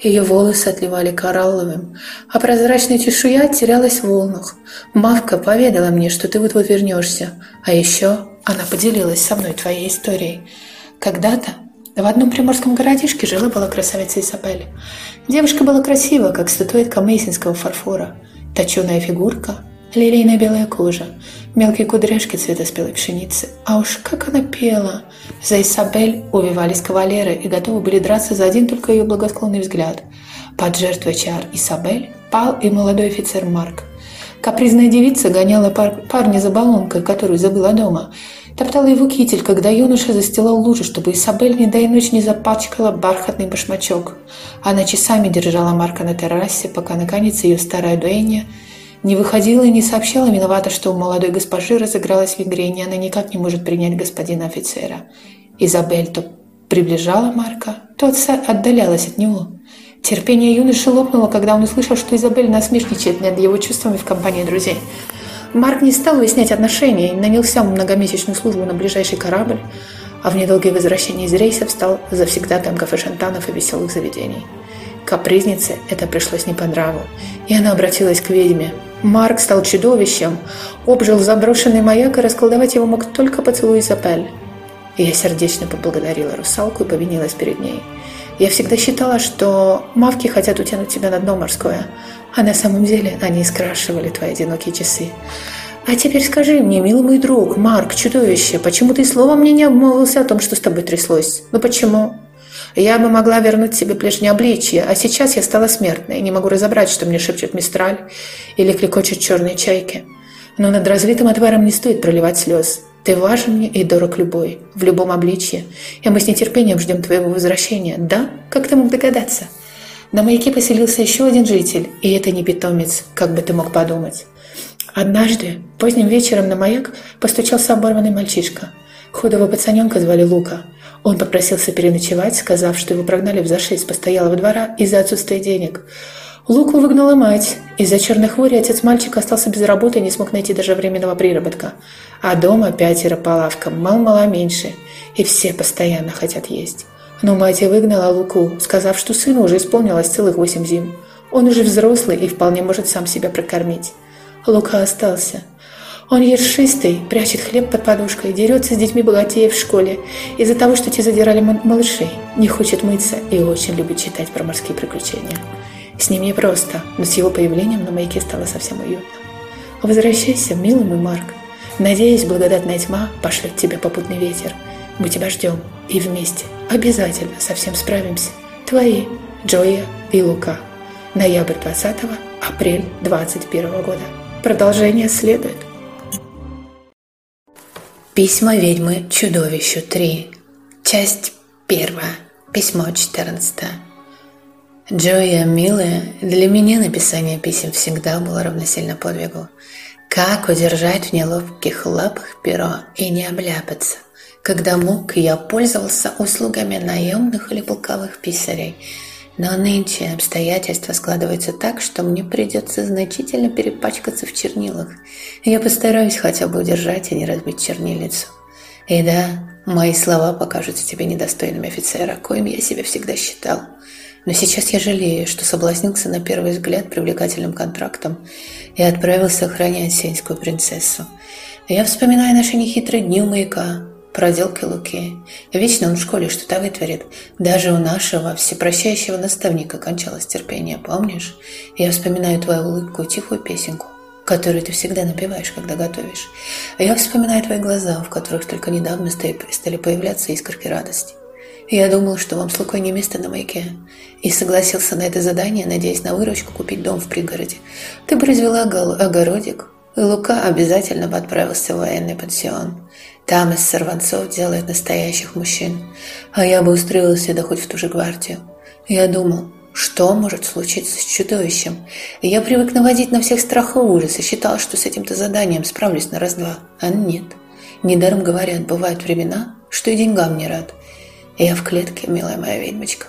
Ее волосы отливали коралловым, а прозрачная чешуя терялась в волнах. Мавка поведала мне, что ты вот-вот вернешься, а еще она поделилась со мной твоей историей. Когда-то в одном приморском городишке жила-была красавица Изабель. Девушка была красива, как статуэтка мейсинского фарфора. Точеная фигурка, лилейная белая кожа, мелкие кудряшки цвета спелой пшеницы. А уж как она пела! За Изабель увивались кавалеры и готовы были драться за один только ее благосклонный взгляд. Под жертвой чар Изабель пал и молодой офицер Марк. Капризная девица гоняла пар парня за баллонкой, которую забыла дома – Топтала его китель, когда юноша застилал лужу, чтобы Исабель не дай ночь не запачкала бархатный башмачок. Она часами держала Марка на террасе, пока, наконец, ее старая дуэнья не выходила и не сообщала виновата, что у молодой госпожи разыгралась мигрень, и она никак не может принять господина офицера. Изабель то приближала Марка, то отдалялась от него. Терпение юноши лопнуло, когда он услышал, что Изабель насмешничает над его чувствами в компании друзей. Марк не стал выяснять отношения и нанялся многомесячную службу на ближайший корабль, а в недолгое возвращение из рейсов стал завсегдатаем кафе шантанов и веселых заведений. Капризнице это пришлось не по нраву, и она обратилась к ведьме. Марк стал чудовищем, обжил заброшенный маяк, и расколдовать его мог только поцелуй Изабель. Я сердечно поблагодарила русалку и повинилась перед ней. Я всегда считала, что мавки хотят утянуть тебя на дно морское, а на самом деле они скрашивали твои одинокие часы. А теперь скажи мне, милый мой друг, Марк, чудовище, почему ты словом мне не обмолвился о том, что с тобой тряслось? Ну почему? Я бы могла вернуть себе прежнее обличье, а сейчас я стала смертной и не могу разобрать, что мне шепчет мистраль или клекочет черные чайки. Но над разлитым отваром не стоит проливать слез. Ты важен мне и дорог любой, в любом обличье, и мы с нетерпением ждем твоего возвращения. Да? Как ты мог догадаться? На маяке поселился еще один житель, и это не питомец, как бы ты мог подумать. Однажды, поздним вечером на маяк постучался оборванный мальчишка. Худого пацаненка звали Лука. Он попросился переночевать, сказав, что его прогнали в зашей с постоялого двора из-за отсутствия денег. Луку выгнала мать. Из-за черной хвори отец мальчика остался без работы и не смог найти даже временного приработка. А дома пятеро по лавкам, мал-мала меньше. И все постоянно хотят есть. Но мать и выгнала Луку, сказав, что сыну уже исполнилось целых восемь зим. Он уже взрослый и вполне может сам себя прокормить. Лука остался. Он ершистый, прячет хлеб под подушкой, дерется с детьми богатеев в школе из-за того, что те задирали малышей, не хочет мыться и очень любит читать про морские приключения. С ним непросто, но с его появлением на маяке стало совсем уютно. Возвращайся, милый мой Марк. Надеюсь, благодатная тьма пошлет тебе попутный ветер – мы тебя ждем. И вместе обязательно совсем справимся. Твои Джоя и Лука. Ноябрь 20 апрель 21 года. Продолжение следует. Письма ведьмы чудовищу 3. Часть 1. Письмо 14. Джоя, милая, для меня написание писем всегда было равносильно подвигу. Как удержать в неловких лапах перо и не обляпаться? Когда мог, я пользовался услугами наемных или полковых писарей, но нынче обстоятельства складываются так, что мне придется значительно перепачкаться в чернилах. Я постараюсь хотя бы удержать и не разбить чернилицу. И да, мои слова покажутся тебе недостойными офицера, коим я себя всегда считал. Но сейчас я жалею, что соблазнился на первый взгляд привлекательным контрактом и отправился охранять сеньскую принцессу. Я вспоминаю наши нехитрые дни у маяка, проделки Луки. Вечно он в школе что-то вытворит. Даже у нашего всепрощающего наставника кончалось терпение, помнишь? Я вспоминаю твою улыбку тихую песенку, которую ты всегда напеваешь, когда готовишь. Я вспоминаю твои глаза, в которых только недавно стали появляться искорки радости. Я думал, что вам с Лукой не место на маяке, и согласился на это задание, надеясь на выручку купить дом в пригороде. Ты бы развела огородик, и Лука обязательно бы отправился в военный пансион. Там из сорванцов делают настоящих мужчин, а я бы устроился да хоть в ту же гвардию. Я думал, что может случиться с чудовищем? Я привык наводить на всех страх и ужас и считал, что с этим-то заданием справлюсь на раз-два. А нет. Недаром говорят, бывают времена, что и деньгам не рад. Я в клетке, милая моя ведьмочка.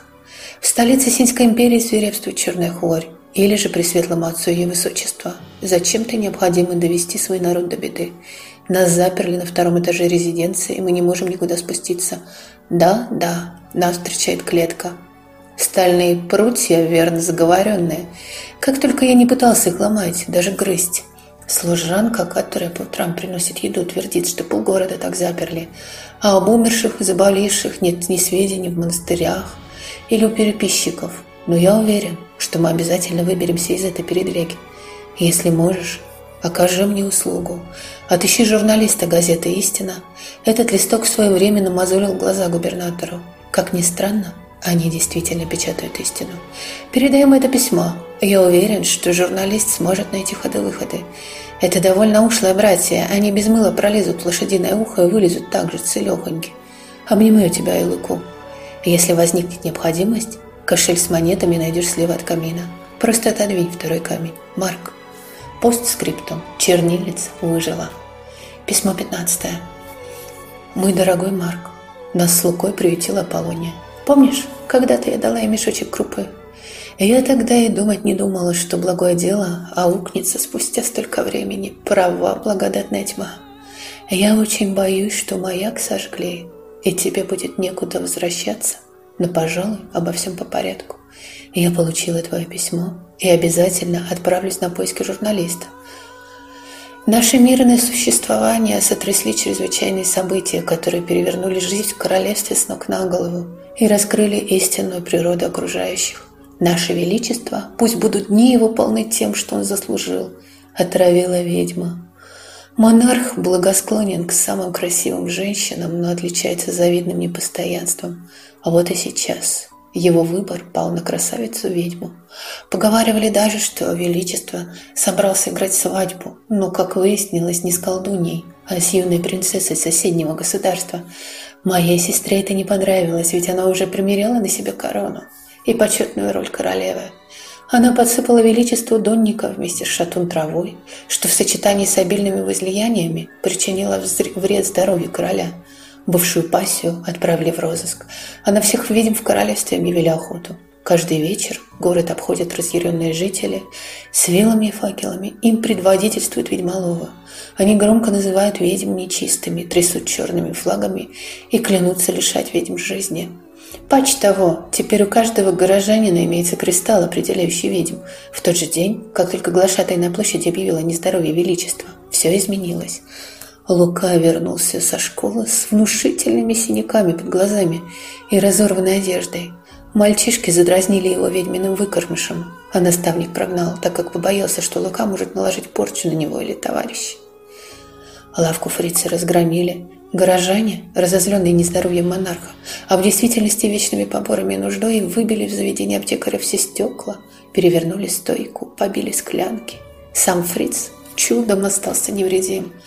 В столице Синской империи свирепствует черная хворь. Или же при светлом отцу ее высочества. Зачем-то необходимо довести свой народ до беды. Нас заперли на втором этаже резиденции, и мы не можем никуда спуститься. Да, да, нас встречает клетка. Стальные прутья, верно заговоренные. Как только я не пытался их ломать, даже грызть. Служанка, которая по утрам приносит еду, твердит, что полгорода так заперли. А об умерших и заболевших нет ни сведений в монастырях или у переписчиков. Но я уверен, что мы обязательно выберемся из этой передряги. Если можешь, окажи мне услугу. Отыщи журналиста газеты «Истина». Этот листок своевременно мозолил глаза губернатору. Как ни странно, они действительно печатают истину. Передаем это письмо. Я уверен, что журналист сможет найти ходы-выходы. Это довольно ушлые братья. Они без мыла пролезут в лошадиное ухо и вылезут так же целехоньки. Обнимаю тебя и Луку. Если возникнет необходимость, кошель с монетами найдешь слева от камина. Просто отодвинь второй камень. Марк. Постскриптум. Чернилец выжила. Письмо 15. Мой дорогой Марк, нас с Лукой приютила Аполлония. Помнишь, когда-то я дала ей мешочек крупы? И я тогда и думать не думала, что благое дело аукнется спустя столько времени. Права, благодатная тьма. Я очень боюсь, что маяк сожгли, и тебе будет некуда возвращаться. Но, пожалуй, обо всем по порядку. Я получила твое письмо и обязательно отправлюсь на поиски журналиста. Наше мирное существование сотрясли чрезвычайные события, которые перевернули жизнь в королевстве с ног на голову и раскрыли истинную природу окружающих. Наше Величество, пусть будут дни его полны тем, что он заслужил, отравила ведьма. Монарх благосклонен к самым красивым женщинам, но отличается завидным непостоянством. А вот и сейчас его выбор пал на красавицу-ведьму. Поговаривали даже, что Величество собрался играть свадьбу, но, как выяснилось, не с колдуньей, а с юной принцессой соседнего государства. Моей сестре это не понравилось, ведь она уже примеряла на себя корону и почетную роль королевы. Она подсыпала величеству донника вместе с шатун травой, что в сочетании с обильными возлияниями причинило вред здоровью короля – Бывшую пассию отправили в розыск, а на всех ведьм в королевстве объявили охоту. Каждый вечер город обходят разъяренные жители с вилами и факелами. Им предводительствует ведьмолова. Они громко называют ведьм нечистыми, трясут черными флагами и клянутся лишать ведьм жизни. Пач того, теперь у каждого горожанина имеется кристалл, определяющий ведьм. В тот же день, как только глашатай на площади объявила нездоровье величества, все изменилось. Лука вернулся со школы с внушительными синяками под глазами и разорванной одеждой. Мальчишки задразнили его ведьминым выкормышем, а наставник прогнал, так как побоялся, что Лука может наложить порчу на него или товарищ. Лавку фрицы разгромили. Горожане, разозленные нездоровьем монарха, а в действительности вечными поборами и нуждой, выбили в заведении аптекаря все стекла, перевернули стойку, побили склянки. Сам фриц чудом остался невредим –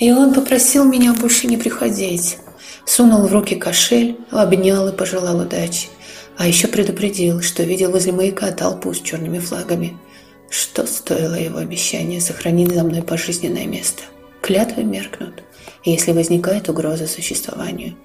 и он попросил меня больше не приходить. Сунул в руки кошель, обнял и пожелал удачи. А еще предупредил, что видел возле маяка толпу с черными флагами. Что стоило его обещание сохранить за мной пожизненное место? Клятвы меркнут, если возникает угроза существованию.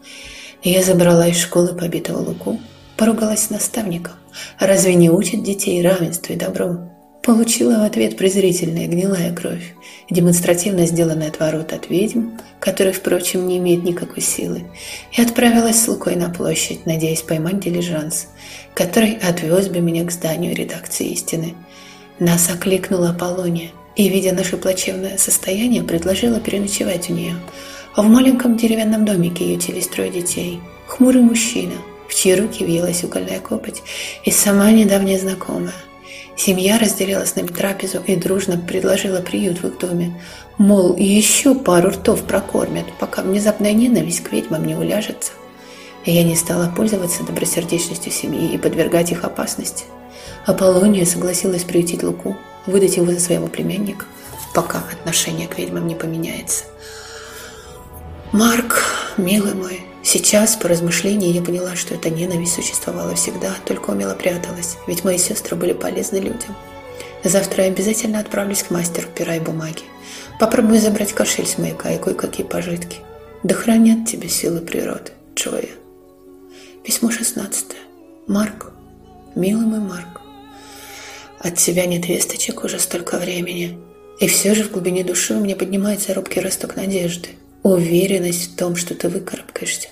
Я забрала из школы побитого Луку, поругалась с наставником. Разве не учат детей равенству и добру? Получила в ответ презрительная гнилая кровь, демонстративно сделанный отворот от ведьм, который, впрочем, не имеет никакой силы, и отправилась с Лукой на площадь, надеясь поймать дилижанс, который отвез бы меня к зданию редакции «Истины». Нас окликнула Аполлония, и, видя наше плачевное состояние, предложила переночевать у нее. В маленьком деревянном домике ютились трое детей. Хмурый мужчина, в чьи руки въелась угольная копоть, и сама недавняя знакомая – Семья разделила с нами трапезу и дружно предложила приют в их доме. Мол, еще пару ртов прокормят, пока внезапная ненависть к ведьмам не уляжется. И я не стала пользоваться добросердечностью семьи и подвергать их опасности. Аполлония согласилась приютить Луку, выдать его за своего племянника, пока отношение к ведьмам не поменяется. Марк, милый мой, Сейчас, по размышлении, я поняла, что эта ненависть существовала всегда, только умело пряталась, ведь мои сестры были полезны людям. Завтра я обязательно отправлюсь к мастеру пера и бумаги. Попробую забрать кошель с маяка и кое-какие пожитки. Да хранят тебя силы природы, Джоя. Письмо 16. Марк. Милый мой Марк. От тебя нет весточек уже столько времени. И все же в глубине души у меня поднимается робкий росток надежды – уверенность в том, что ты выкарабкаешься.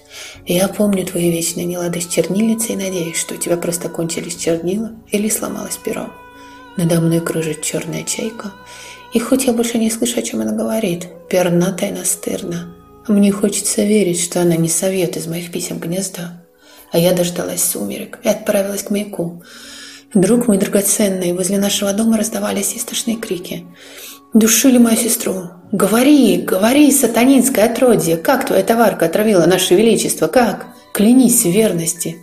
Я помню твои вечные нелады с чернильницей и надеюсь, что у тебя просто кончились чернила или сломалось перо. Надо мной кружит черная чайка, и хоть я больше не слышу, о чем она говорит, перната и настырна, мне хочется верить, что она не совет из моих писем гнезда. А я дождалась сумерек и отправилась к маяку. Друг мой драгоценный, возле нашего дома раздавались истошные крики. Душили мою сестру, Говори, говори, сатанинское отродье, как твоя товарка отравила наше величество, как? Клянись в верности.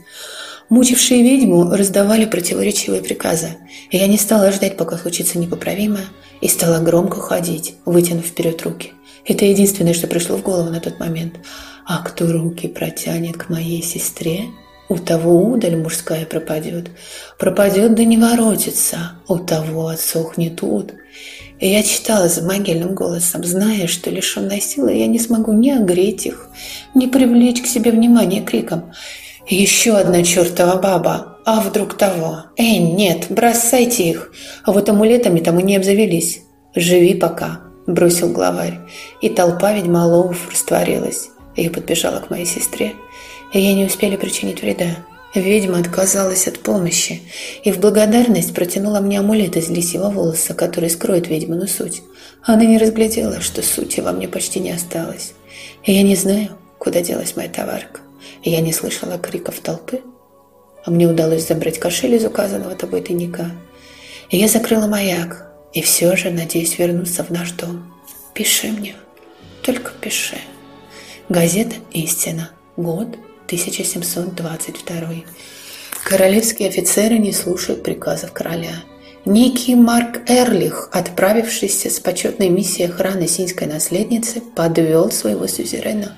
Мучившие ведьму раздавали противоречивые приказы, и я не стала ждать, пока случится непоправимое, и стала громко ходить, вытянув вперед руки. Это единственное, что пришло в голову на тот момент. А кто руки протянет к моей сестре, у того удаль мужская пропадет. Пропадет да не воротится, у того отсохнет тут. И я читала за могильным голосом, зная, что лишенная силы я не смогу ни огреть их, ни привлечь к себе внимание криком. «Еще одна чертова баба! А вдруг того? Эй, нет, бросайте их! А вот амулетами там и не обзавелись. Живи пока!» – бросил главарь. И толпа ведьмоловов растворилась. Я подбежала к моей сестре, ей не успели причинить вреда. Ведьма отказалась от помощи и в благодарность протянула мне амулет из лисьего волоса, который скроет ведьмину суть. Она не разглядела, что сути во мне почти не осталось. И я не знаю, куда делась моя товарка. И я не слышала криков толпы. А мне удалось забрать кошель из указанного тобой тайника. И я закрыла маяк, и все же надеюсь вернуться в наш дом. Пиши мне, только пиши. Газета «Истина». Год 1722. Королевские офицеры не слушают приказов короля. Некий Марк Эрлих, отправившийся с почетной миссией охраны синьской наследницы, подвел своего сюзерена.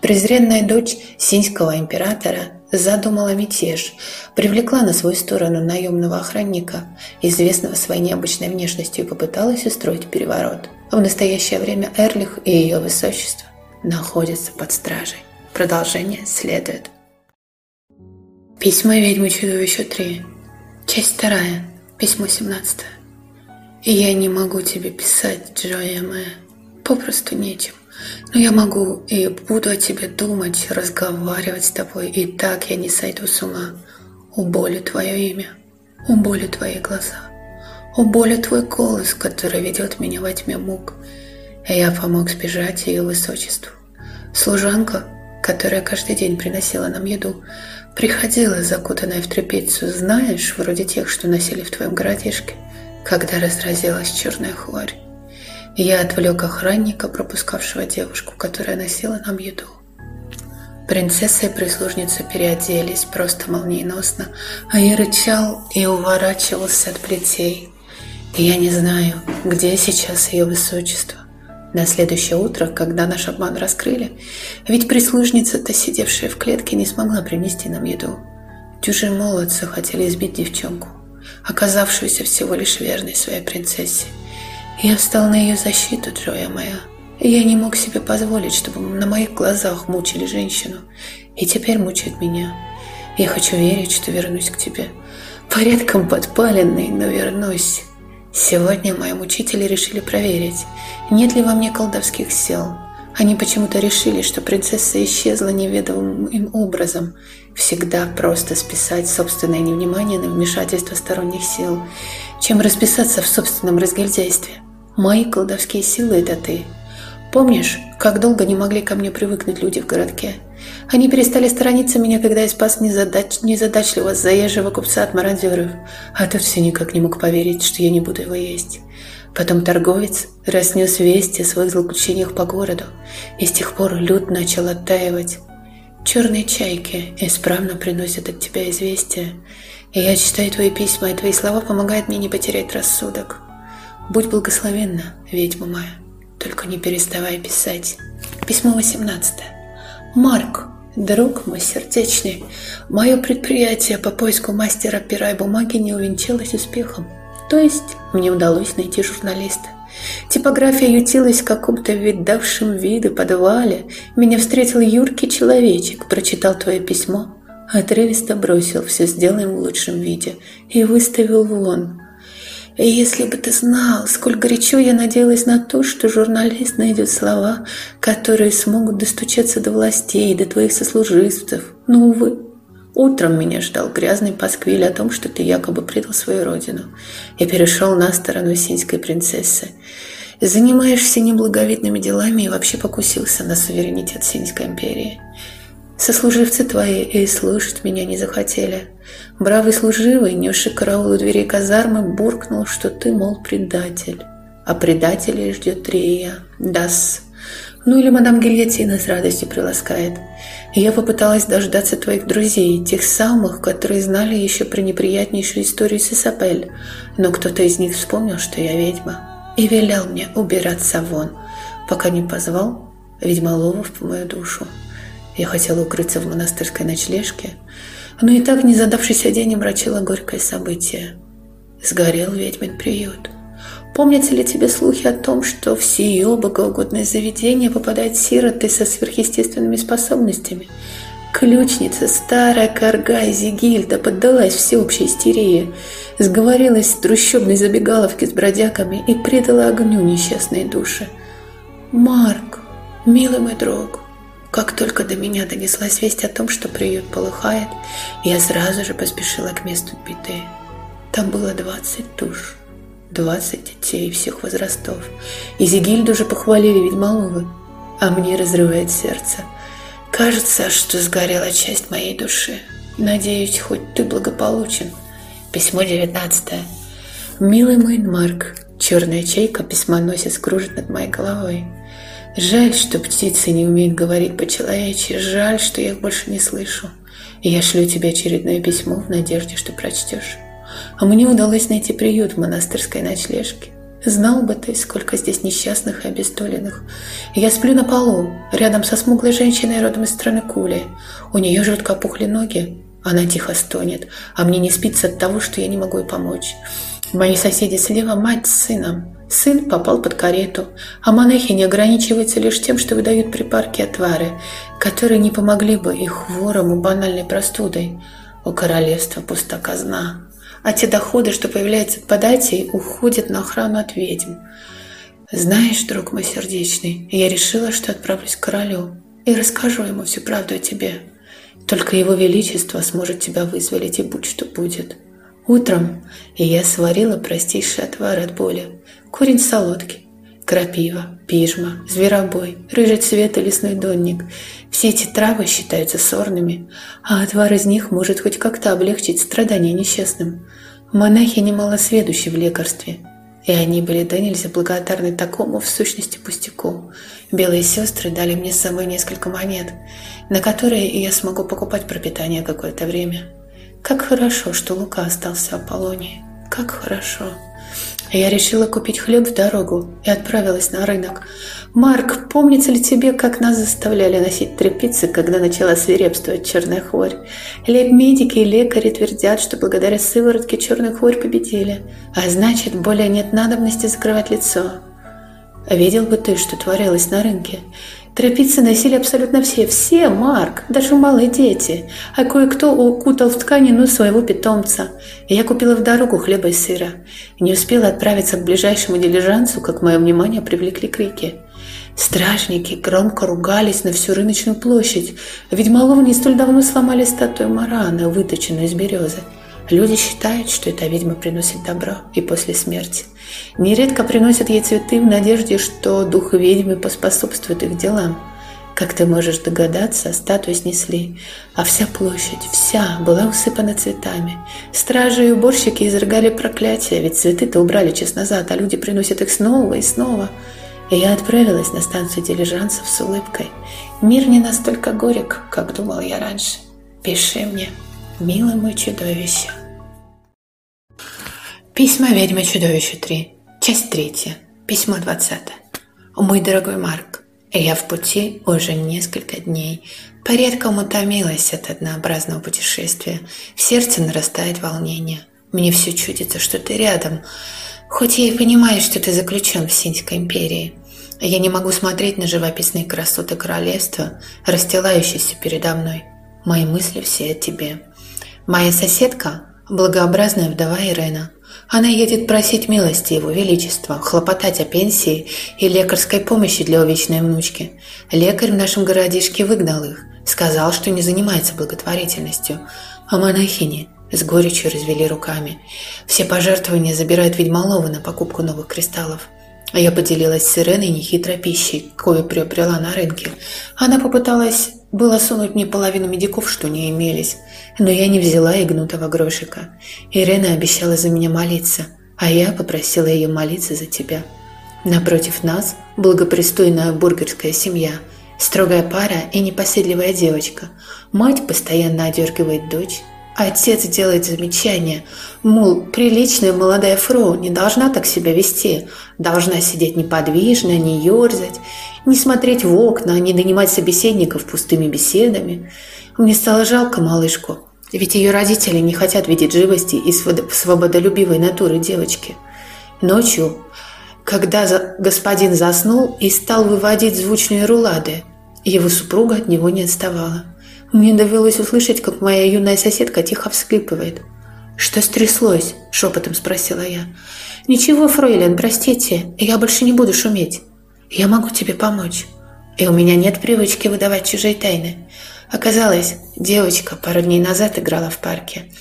Презренная дочь синьского императора задумала мятеж, привлекла на свою сторону наемного охранника, известного своей необычной внешностью, и попыталась устроить переворот. В настоящее время Эрлих и ее высочество находятся под стражей. Продолжение следует. Письмо ведьмы чудовища 3. Часть 2. Письмо 17. И я не могу тебе писать, Джоя моя. Попросту нечем. Но я могу и буду о тебе думать, разговаривать с тобой, и так я не сойду с ума. Уболю твое имя, уболю твои глаза, уболю твой голос, который ведет меня во тьме мук. Я помог сбежать ее высочеству. Служанка которая каждый день приносила нам еду, приходила, закутанная в тряпицу, знаешь, вроде тех, что носили в твоем городишке, когда разразилась черная хворь. Я отвлек охранника, пропускавшего девушку, которая носила нам еду. Принцесса и прислужница переоделись просто молниеносно, а я рычал и уворачивался от плетей. И я не знаю, где сейчас ее высочество. На следующее утро, когда наш обман раскрыли, ведь прислужница-то, сидевшая в клетке, не смогла принести нам еду. Дюжи молодцы хотели избить девчонку, оказавшуюся всего лишь верной своей принцессе. Я встал на ее защиту, Джоя моя. Я не мог себе позволить, чтобы на моих глазах мучили женщину. И теперь мучают меня. Я хочу верить, что вернусь к тебе. Порядком подпаленный, но вернусь. Сегодня мои мучители решили проверить, нет ли во мне колдовских сил. Они почему-то решили, что принцесса исчезла неведомым им образом. Всегда просто списать собственное невнимание на вмешательство сторонних сил, чем расписаться в собственном разгильдяйстве. Мои колдовские силы – это ты. Помнишь, как долго не могли ко мне привыкнуть люди в городке? Они перестали сторониться меня, когда я спас незадач... незадачливого заезжего купца от мародеров, а тот все никак не мог поверить, что я не буду его есть. Потом торговец разнес вести о своих злоключениях по городу, и с тех пор люд начал оттаивать. Черные чайки исправно приносят от тебя известия, и я читаю твои письма, и твои слова помогают мне не потерять рассудок. Будь благословенна, ведьма моя. Только не переставай писать. Письмо 18. Марк, друг мой сердечный, мое предприятие по поиску мастера пера и бумаги не увенчалось успехом. То есть мне удалось найти журналиста. Типография ютилась в каком-то видавшем виды подвале. Меня встретил юркий человечек, прочитал твое письмо, отрывисто бросил «все сделаем в лучшем виде» и выставил вон. И если бы ты знал, сколь горячо я надеялась на то, что журналист найдет слова, которые смогут достучаться до властей, до твоих сослуживцев. Но, увы, утром меня ждал грязный пасквиль о том, что ты якобы предал свою родину и перешел на сторону синьской принцессы. Занимаешься неблаговидными делами и вообще покусился на суверенитет Синьской империи. Сослуживцы твои и слушать меня не захотели. Бравый служивый, несший караул у дверей казармы, буркнул, что ты, мол, предатель. А предателей ждет Рия. Дас. Ну или мадам Гильотина с радостью приласкает. Я попыталась дождаться твоих друзей, тех самых, которые знали еще про неприятнейшую историю с Исапель, но кто-то из них вспомнил, что я ведьма, и велел мне убираться вон, пока не позвал ведьмоловов по мою душу. Я хотела укрыться в монастырской ночлежке, но и так, не задавшись день, мрачила горькое событие. Сгорел ведьмин приют. Помнятся ли тебе слухи о том, что в сие богоугодное заведение попадают сироты со сверхъестественными способностями? Ключница, старая корга Зигильда поддалась всеобщей истерии, сговорилась с трущобной забегаловки с бродягами и предала огню несчастные души. «Марк, милый мой друг, как только до меня донеслась весть о том, что приют полыхает, я сразу же поспешила к месту беды. Там было двадцать душ, двадцать детей всех возрастов. И Зигильду уже похвалили ведьмоловы, а мне разрывает сердце. Кажется, что сгорела часть моей души. Надеюсь, хоть ты благополучен. Письмо девятнадцатое. Милый мой Марк, черная чайка письмоносец кружит над моей головой. Жаль, что птицы не умеют говорить по-человечьи. Жаль, что я их больше не слышу. И я шлю тебе очередное письмо в надежде, что прочтешь. А мне удалось найти приют в монастырской ночлежке. Знал бы ты, сколько здесь несчастных и обездоленных. Я сплю на полу, рядом со смуглой женщиной родом из страны Кули. У нее жутко опухли ноги. Она тихо стонет, а мне не спится от того, что я не могу ей помочь. Мои соседи слева мать с сыном. Сын попал под карету, а монахи не ограничиваются лишь тем, что выдают припарки отвары, которые не помогли бы их хворому банальной простудой. У королевства пуста казна, а те доходы, что появляются от податей, уходят на охрану от ведьм. Знаешь, друг мой сердечный, я решила, что отправлюсь к королю и расскажу ему всю правду о тебе. Только его величество сможет тебя вызволить, и будь что будет. Утром я сварила простейший отвар от боли, корень солодки, крапива, пижма, зверобой, рыжий цвет и лесной донник. Все эти травы считаются сорными, а отвар из них может хоть как-то облегчить страдания несчастным. Монахи немало сведущи в лекарстве, и они были до нельзя благодарны такому, в сущности, пустяку. Белые сестры дали мне с собой несколько монет, на которые я смогу покупать пропитание какое-то время. Как хорошо, что Лука остался в Аполлонии. Как хорошо. Я решила купить хлеб в дорогу и отправилась на рынок. Марк, помнится ли тебе, как нас заставляли носить тряпицы, когда начала свирепствовать черная хворь? Лейб-медики и лекари твердят, что благодаря сыворотке черную хворь победили, а значит, более нет надобности закрывать лицо. Видел бы ты, что творилось на рынке. Тряпицы носили абсолютно все. Все, Марк, даже малые дети. А кое-кто укутал в тканину своего питомца. И я купила в дорогу хлеба и сыра. Не успела отправиться к ближайшему дилижансу, как мое внимание привлекли крики. Стражники громко ругались на всю рыночную площадь, ведь малого не столь давно сломали статую Марана, выточенную из березы. Люди считают, что эта ведьма приносит добро и после смерти. Нередко приносят ей цветы в надежде, что дух ведьмы поспособствует их делам. Как ты можешь догадаться, статую снесли, а вся площадь, вся, была усыпана цветами. Стражи и уборщики изрыгали проклятия, ведь цветы-то убрали час назад, а люди приносят их снова и снова. И я отправилась на станцию дилижансов с улыбкой. Мир не настолько горек, как думал я раньше. Пиши мне, милый мой чудовище. Письма ведьмы чудовищу 3. Часть 3. Письмо 20. Мой дорогой Марк, я в пути уже несколько дней. Порядком утомилась от однообразного путешествия. В сердце нарастает волнение. Мне все чудится, что ты рядом. Хоть я и понимаю, что ты заключен в Синьской империи. Я не могу смотреть на живописные красоты королевства, расстилающиеся передо мной. Мои мысли все о тебе. Моя соседка – благообразная вдова Ирена – она едет просить милости Его Величества, хлопотать о пенсии и лекарской помощи для увечной внучки. Лекарь в нашем городишке выгнал их, сказал, что не занимается благотворительностью. А монахини с горечью развели руками. Все пожертвования забирают ведьмоловы на покупку новых кристаллов. А я поделилась с Иреной нехитрой пищей, кою приобрела на рынке. Она попыталась было сунуть мне половину медиков, что не имелись, но я не взяла и гнутого грошика. Ирена обещала за меня молиться, а я попросила ее молиться за тебя. Напротив нас благопристойная бургерская семья, строгая пара и непоседливая девочка. Мать постоянно одергивает дочь, Отец делает замечание, мол, приличная молодая фрау не должна так себя вести, должна сидеть неподвижно, не ерзать, не смотреть в окна, не нанимать собеседников пустыми беседами. Мне стало жалко малышку, ведь ее родители не хотят видеть живости и свободолюбивой натуры девочки. Ночью, когда господин заснул и стал выводить звучные рулады, его супруга от него не отставала. Мне довелось услышать, как моя юная соседка тихо всклипывает. «Что стряслось?» – шепотом спросила я. «Ничего, фройлен, простите, я больше не буду шуметь. Я могу тебе помочь. И у меня нет привычки выдавать чужие тайны. Оказалось, девочка пару дней назад играла в парке.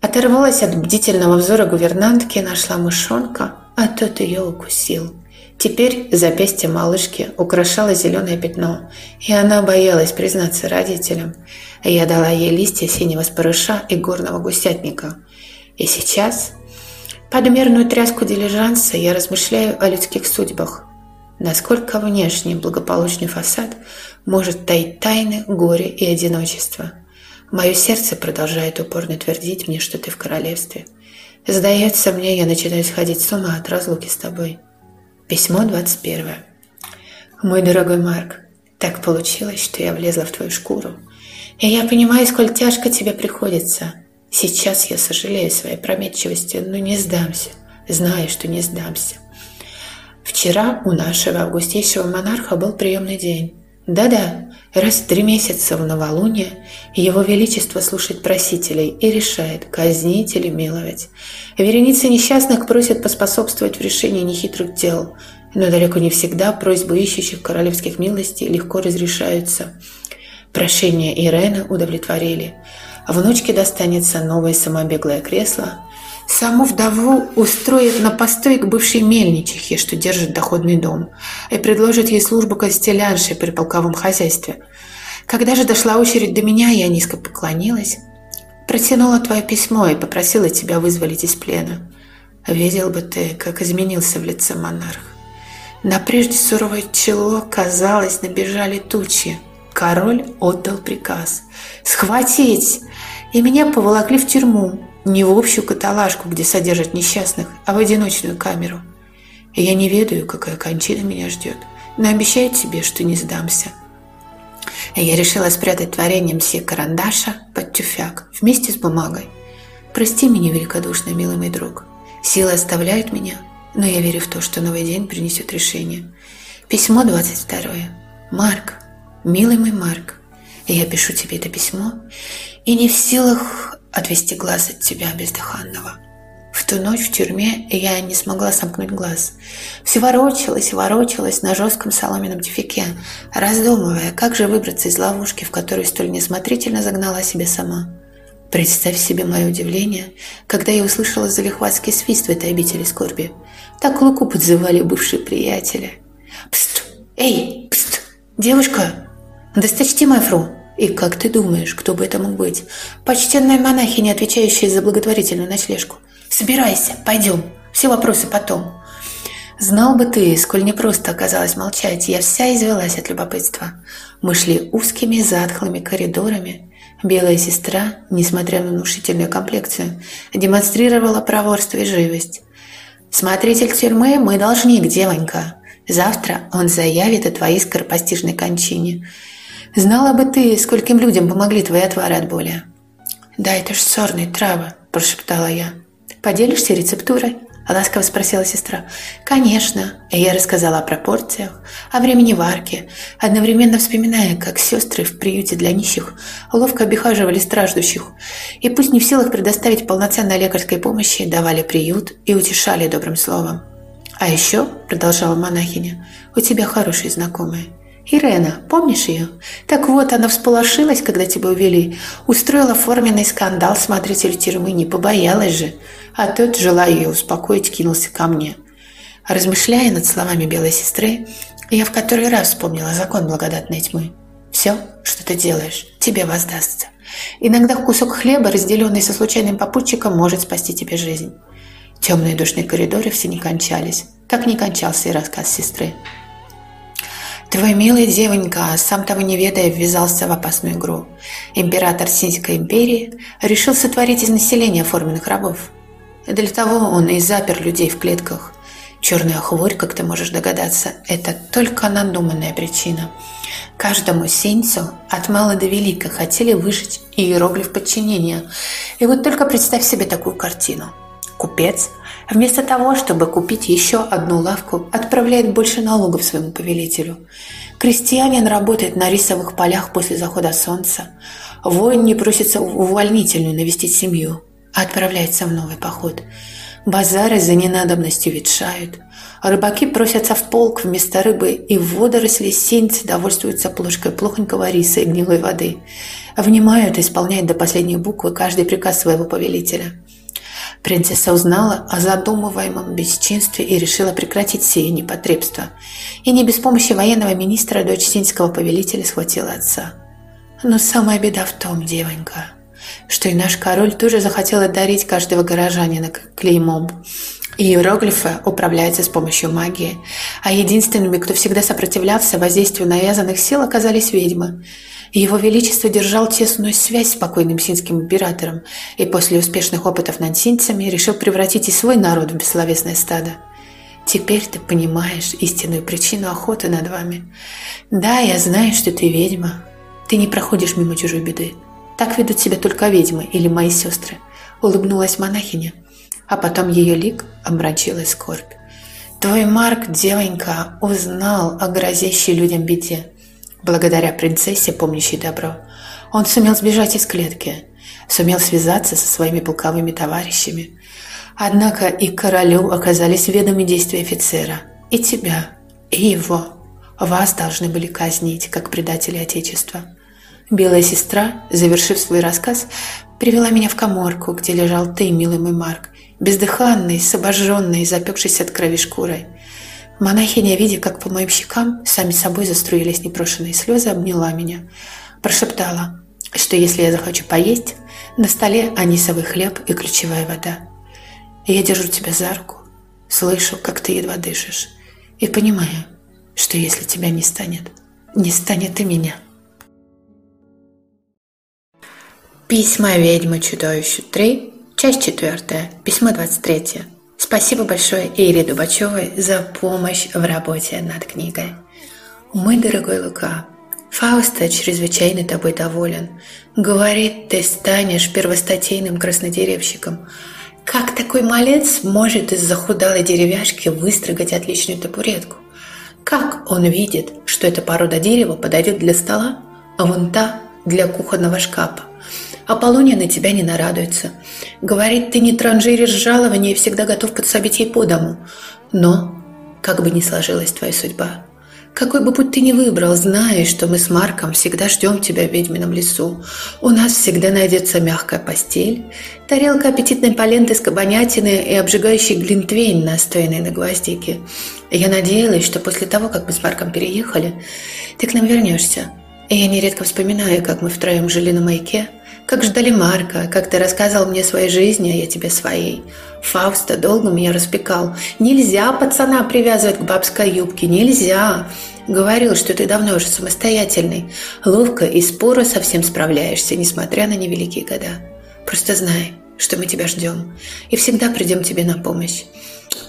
Оторвалась от бдительного взора гувернантки, нашла мышонка, а тот ее укусил. Теперь запястье малышки украшало зеленое пятно, и она боялась признаться родителям. Я дала ей листья синего спарыша и горного гусятника. И сейчас, под мерную тряску дилижанса, я размышляю о людских судьбах. Насколько внешний благополучный фасад может таить тайны, горе и одиночество. Мое сердце продолжает упорно твердить мне, что ты в королевстве. Сдается мне, я начинаю сходить с ума от разлуки с тобой. Письмо 21. Мой дорогой Марк, так получилось, что я влезла в твою шкуру. И я понимаю, сколь тяжко тебе приходится. Сейчас я сожалею своей прометчивостью, но не сдамся. Знаю, что не сдамся. Вчера у нашего августейшего монарха был приемный день. Да-да, раз в три месяца в новолуние Его Величество слушает просителей и решает, казнить или миловать. Вереницы несчастных просят поспособствовать в решении нехитрых дел, но далеко не всегда просьбы ищущих королевских милостей легко разрешаются. Прошение Ирены удовлетворили. Внучке достанется новое самобеглое кресло – Саму вдову устроит на постой к бывшей мельничихе, что держит доходный дом, и предложит ей службу костелянши при полковом хозяйстве. Когда же дошла очередь до меня, я низко поклонилась, протянула твое письмо и попросила тебя вызволить из плена. Видел бы ты, как изменился в лице монарх. На прежде суровое чело, казалось, набежали тучи. Король отдал приказ «Схватить!» и меня поволокли в тюрьму, Не в общую каталажку, где содержат несчастных, а в одиночную камеру. И я не ведаю, какая кончина меня ждет, но обещаю тебе, что не сдамся. И я решила спрятать творение мсье Карандаша под тюфяк вместе с бумагой. Прости меня великодушно, милый мой друг. Силы оставляют меня, но я верю в то, что новый день принесет решение. Письмо 22. Марк, милый мой Марк, я пишу тебе это письмо и не в силах отвести глаз от тебя, бездыханного. В ту ночь в тюрьме я не смогла сомкнуть глаз. Все ворочалась и ворочалась на жестком соломенном тюфяке, раздумывая, как же выбраться из ловушки, в которую столь несмотрительно загнала себя сама. Представь себе мое удивление, когда я услышала залихватский свист в этой обители скорби. Так луку подзывали бывшие приятели. «Пст! Эй, пст! Девушка! Досточти мою фру!» И как ты думаешь, кто бы это мог быть? Почтенная монахиня, отвечающая за благотворительную ночлежку. Собирайся, пойдем. Все вопросы потом. Знал бы ты, сколь непросто оказалось молчать, я вся извелась от любопытства. Мы шли узкими затхлыми коридорами. Белая сестра, несмотря на внушительную комплекцию, демонстрировала проворство и живость. «Смотритель тюрьмы, мы должник, девонька. Завтра он заявит о твоей скоропостижной кончине. Знала бы ты, скольким людям помогли твои отвары от боли». «Да это ж сорные травы», – прошептала я. «Поделишься рецептурой?» – ласково спросила сестра. «Конечно». И я рассказала о пропорциях, о времени варки, одновременно вспоминая, как сестры в приюте для нищих ловко обихаживали страждущих, и пусть не в силах предоставить полноценной лекарской помощи, давали приют и утешали добрым словом. «А еще», – продолжала монахиня, – «у тебя хорошие знакомые». Ирена, помнишь ее? Так вот, она всполошилась, когда тебя увели. Устроила форменный скандал смотритель тюрьмы, не побоялась же. А тот, желая ее успокоить, кинулся ко мне. Размышляя над словами белой сестры, я в который раз вспомнила закон благодатной тьмы. Все, что ты делаешь, тебе воздастся. Иногда кусок хлеба, разделенный со случайным попутчиком, может спасти тебе жизнь. Темные душные коридоры все не кончались. Так не кончался и рассказ сестры. Твой милый девонька, сам того не ведая, ввязался в опасную игру. Император Синьской империи решил сотворить из населения форменных рабов. Для того он и запер людей в клетках. Черная хворь, как ты можешь догадаться, это только надуманная причина. Каждому синьцу от мала до велика хотели выжить иероглиф подчинения. И вот только представь себе такую картину. Купец Вместо того, чтобы купить еще одну лавку, отправляет больше налогов своему повелителю. Крестьянин работает на рисовых полях после захода солнца. Воин не просится увольнительную навестить семью, а отправляется в новый поход. Базары за ненадобностью ветшают. Рыбаки просятся в полк вместо рыбы, и водоросли синцы довольствуются плошкой плохонького риса и гнилой воды. Внимают и исполняют до последней буквы каждый приказ своего повелителя. Принцесса узнала о задумываемом бесчинстве и решила прекратить сие непотребство. И не без помощи военного министра дочь синьского повелителя схватила отца. Но самая беда в том, девонька, что и наш король тоже захотел одарить каждого горожанина клеймом. Иероглифы управляются с помощью магии, а единственными, кто всегда сопротивлялся воздействию навязанных сил, оказались ведьмы – его Величество держал тесную связь с покойным синским императором и после успешных опытов над синцами решил превратить и свой народ в бессловесное стадо. Теперь ты понимаешь истинную причину охоты над вами. Да, я знаю, что ты ведьма. Ты не проходишь мимо чужой беды. Так ведут себя только ведьмы или мои сестры. Улыбнулась монахиня, а потом ее лик омрачила скорбь. Твой Марк, девонька, узнал о грозящей людям беде. Благодаря принцессе, помнящей добро, он сумел сбежать из клетки, сумел связаться со своими полковыми товарищами. Однако и королю оказались ведомы действия офицера, и тебя, и его. Вас должны были казнить, как предатели Отечества. Белая сестра, завершив свой рассказ, привела меня в коморку, где лежал ты, милый мой Марк, бездыханный, с обожженной, запекшейся от крови шкурой. Монахиня, видя, как по моим щекам сами собой заструились непрошенные слезы, обняла меня, прошептала, что если я захочу поесть, на столе анисовый хлеб и ключевая вода. я держу тебя за руку, слышу, как ты едва дышишь, и понимаю, что если тебя не станет, не станет и меня. Письма ведьмы чудовищу 3, Часть четвертая. Письмо 23. Спасибо большое Ире Дубачевой за помощь в работе над книгой. Мой дорогой Лука, Фауста чрезвычайно тобой доволен. Говорит, ты станешь первостатейным краснодеревщиком. Как такой малец может из захудалой деревяшки выстрогать отличную табуретку? Как он видит, что эта порода дерева подойдет для стола, а вон та для кухонного шкафа? Аполлония на тебя не нарадуется. Говорит, ты не транжиришь жалования и всегда готов подсобить ей по дому. Но, как бы ни сложилась твоя судьба, какой бы путь ты ни выбрал, знай, что мы с Марком всегда ждем тебя в ведьмином лесу. У нас всегда найдется мягкая постель, тарелка аппетитной паленты с кабанятины и обжигающий глинтвейн, настоянный на гвоздике. Я надеялась, что после того, как мы с Марком переехали, ты к нам вернешься. И я нередко вспоминаю, как мы втроем жили на маяке, как ждали Марка, как ты рассказывал мне своей жизни, а я тебе своей. Фауста долго меня распекал. Нельзя пацана привязывать к бабской юбке, нельзя. Говорил, что ты давно уже самостоятельный, ловко и споро со всем справляешься, несмотря на невеликие года. Просто знай, что мы тебя ждем и всегда придем тебе на помощь.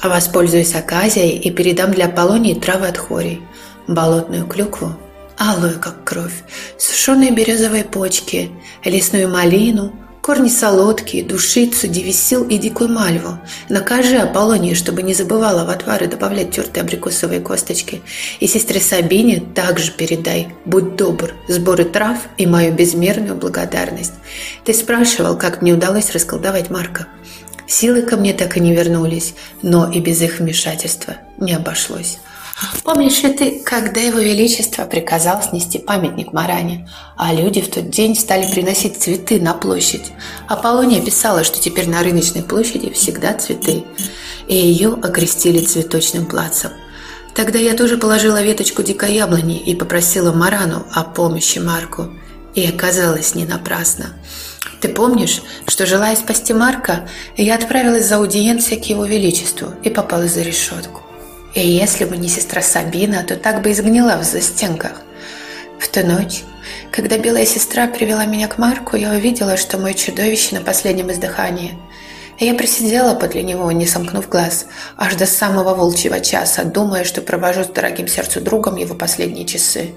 А воспользуюсь оказией и передам для Аполлонии травы от хорей, болотную клюкву алую, как кровь, сушеные березовые почки, лесную малину, корни солодки, душицу, девисил и дикую мальву. Накажи Аполлонии, чтобы не забывала в отвары добавлять тертые абрикосовые косточки. И сестре Сабине также передай, будь добр, сборы трав и мою безмерную благодарность. Ты спрашивал, как мне удалось расколдовать Марка. Силы ко мне так и не вернулись, но и без их вмешательства не обошлось. Помнишь ли ты, когда его величество приказал снести памятник Маране, а люди в тот день стали приносить цветы на площадь? Аполлония писала, что теперь на рыночной площади всегда цветы, и ее окрестили цветочным плацем. Тогда я тоже положила веточку дикой яблони и попросила Марану о помощи Марку, и оказалось не напрасно. Ты помнишь, что, желая спасти Марка, я отправилась за аудиенцией к его величеству и попала за решетку. И если бы не сестра Сабина, то так бы и сгнила в застенках. В ту ночь, когда белая сестра привела меня к Марку, я увидела, что мое чудовище на последнем издыхании. И я просидела подле него, не сомкнув глаз, аж до самого волчьего часа, думая, что провожу с дорогим сердцу другом его последние часы.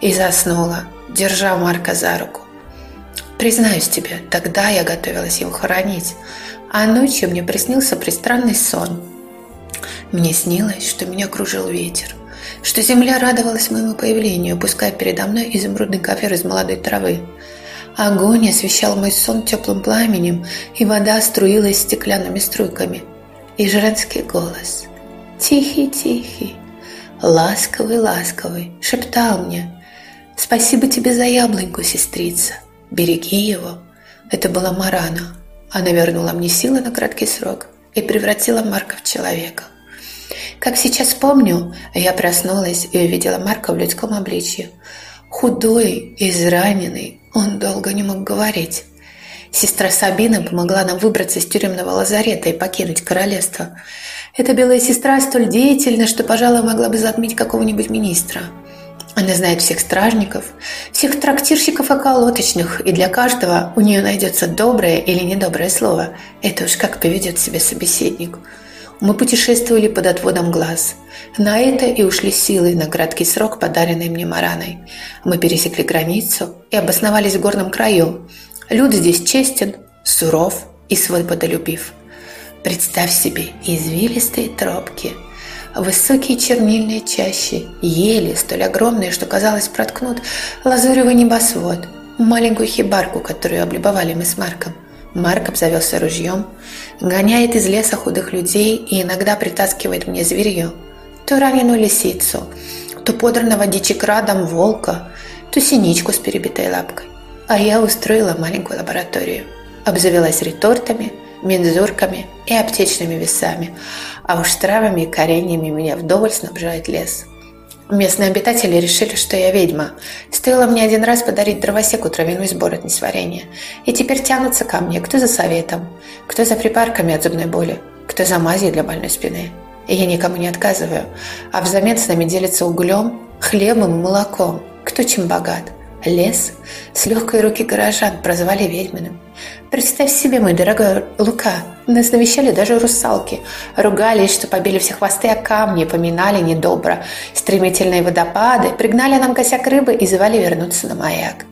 И заснула, держа Марка за руку. Признаюсь тебе, тогда я готовилась его хоронить, а ночью мне приснился пристранный сон – мне снилось, что меня кружил ветер, что земля радовалась моему появлению, пуская передо мной изумрудный ковер из молодой травы. Огонь освещал мой сон теплым пламенем, и вода струилась стеклянными струйками. И женский голос, тихий-тихий, ласковый-ласковый, шептал мне «Спасибо тебе за яблоньку, сестрица, береги его». Это была Марана. Она вернула мне силы на краткий срок и превратила Марка в человека. Как сейчас помню, я проснулась и увидела Марка в людском обличье. Худой, израненный, он долго не мог говорить. Сестра Сабина помогла нам выбраться из тюремного лазарета и покинуть королевство. Эта белая сестра столь деятельна, что, пожалуй, могла бы затмить какого-нибудь министра. Она знает всех стражников, всех трактирщиков и колоточных, и для каждого у нее найдется доброе или недоброе слово. Это уж как поведет себя собеседник. Мы путешествовали под отводом глаз. На это и ушли силы на краткий срок, подаренный мне Мараной. Мы пересекли границу и обосновались в горном краю. Люд здесь честен, суров и свободолюбив. Представь себе извилистые тропки, высокие чернильные чащи, ели, столь огромные, что, казалось, проткнут лазуревый небосвод, маленькую хибарку, которую облюбовали мы с Марком – Марк обзавелся ружьем, гоняет из леса худых людей и иногда притаскивает мне зверье. То раненую лисицу, то подранного дичекрадом волка, то синичку с перебитой лапкой. А я устроила маленькую лабораторию. Обзавелась ретортами, мензурками и аптечными весами, а уж травами и кореньями меня вдоволь снабжает лес. Местные обитатели решили, что я ведьма. Стоило мне один раз подарить дровосеку травяной сбор от несварения. И теперь тянутся ко мне, кто за советом, кто за припарками от зубной боли, кто за мазью для больной спины. И я никому не отказываю, а взамен с нами делятся углем, хлебом и молоком, кто чем богат. Лес с легкой руки горожан прозвали ведьминым. Представь себе, мой дорогой Лука, нас навещали даже русалки. Ругались, что побили все хвосты о камни, поминали недобро. Стремительные водопады, пригнали нам косяк рыбы и звали вернуться на маяк.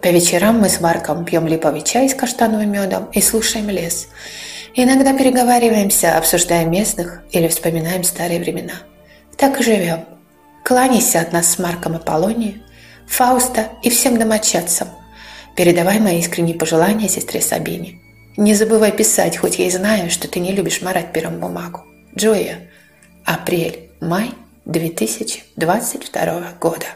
По вечерам мы с Марком пьем липовый чай с каштановым медом и слушаем лес. Иногда переговариваемся, обсуждаем местных или вспоминаем старые времена. Так и живем. Кланяйся от нас с Марком Аполлонии – Фауста и всем домочадцам. Передавай мои искренние пожелания сестре Сабине. Не забывай писать, хоть я и знаю, что ты не любишь марать пером бумагу. Джоя. Апрель-май 2022 года.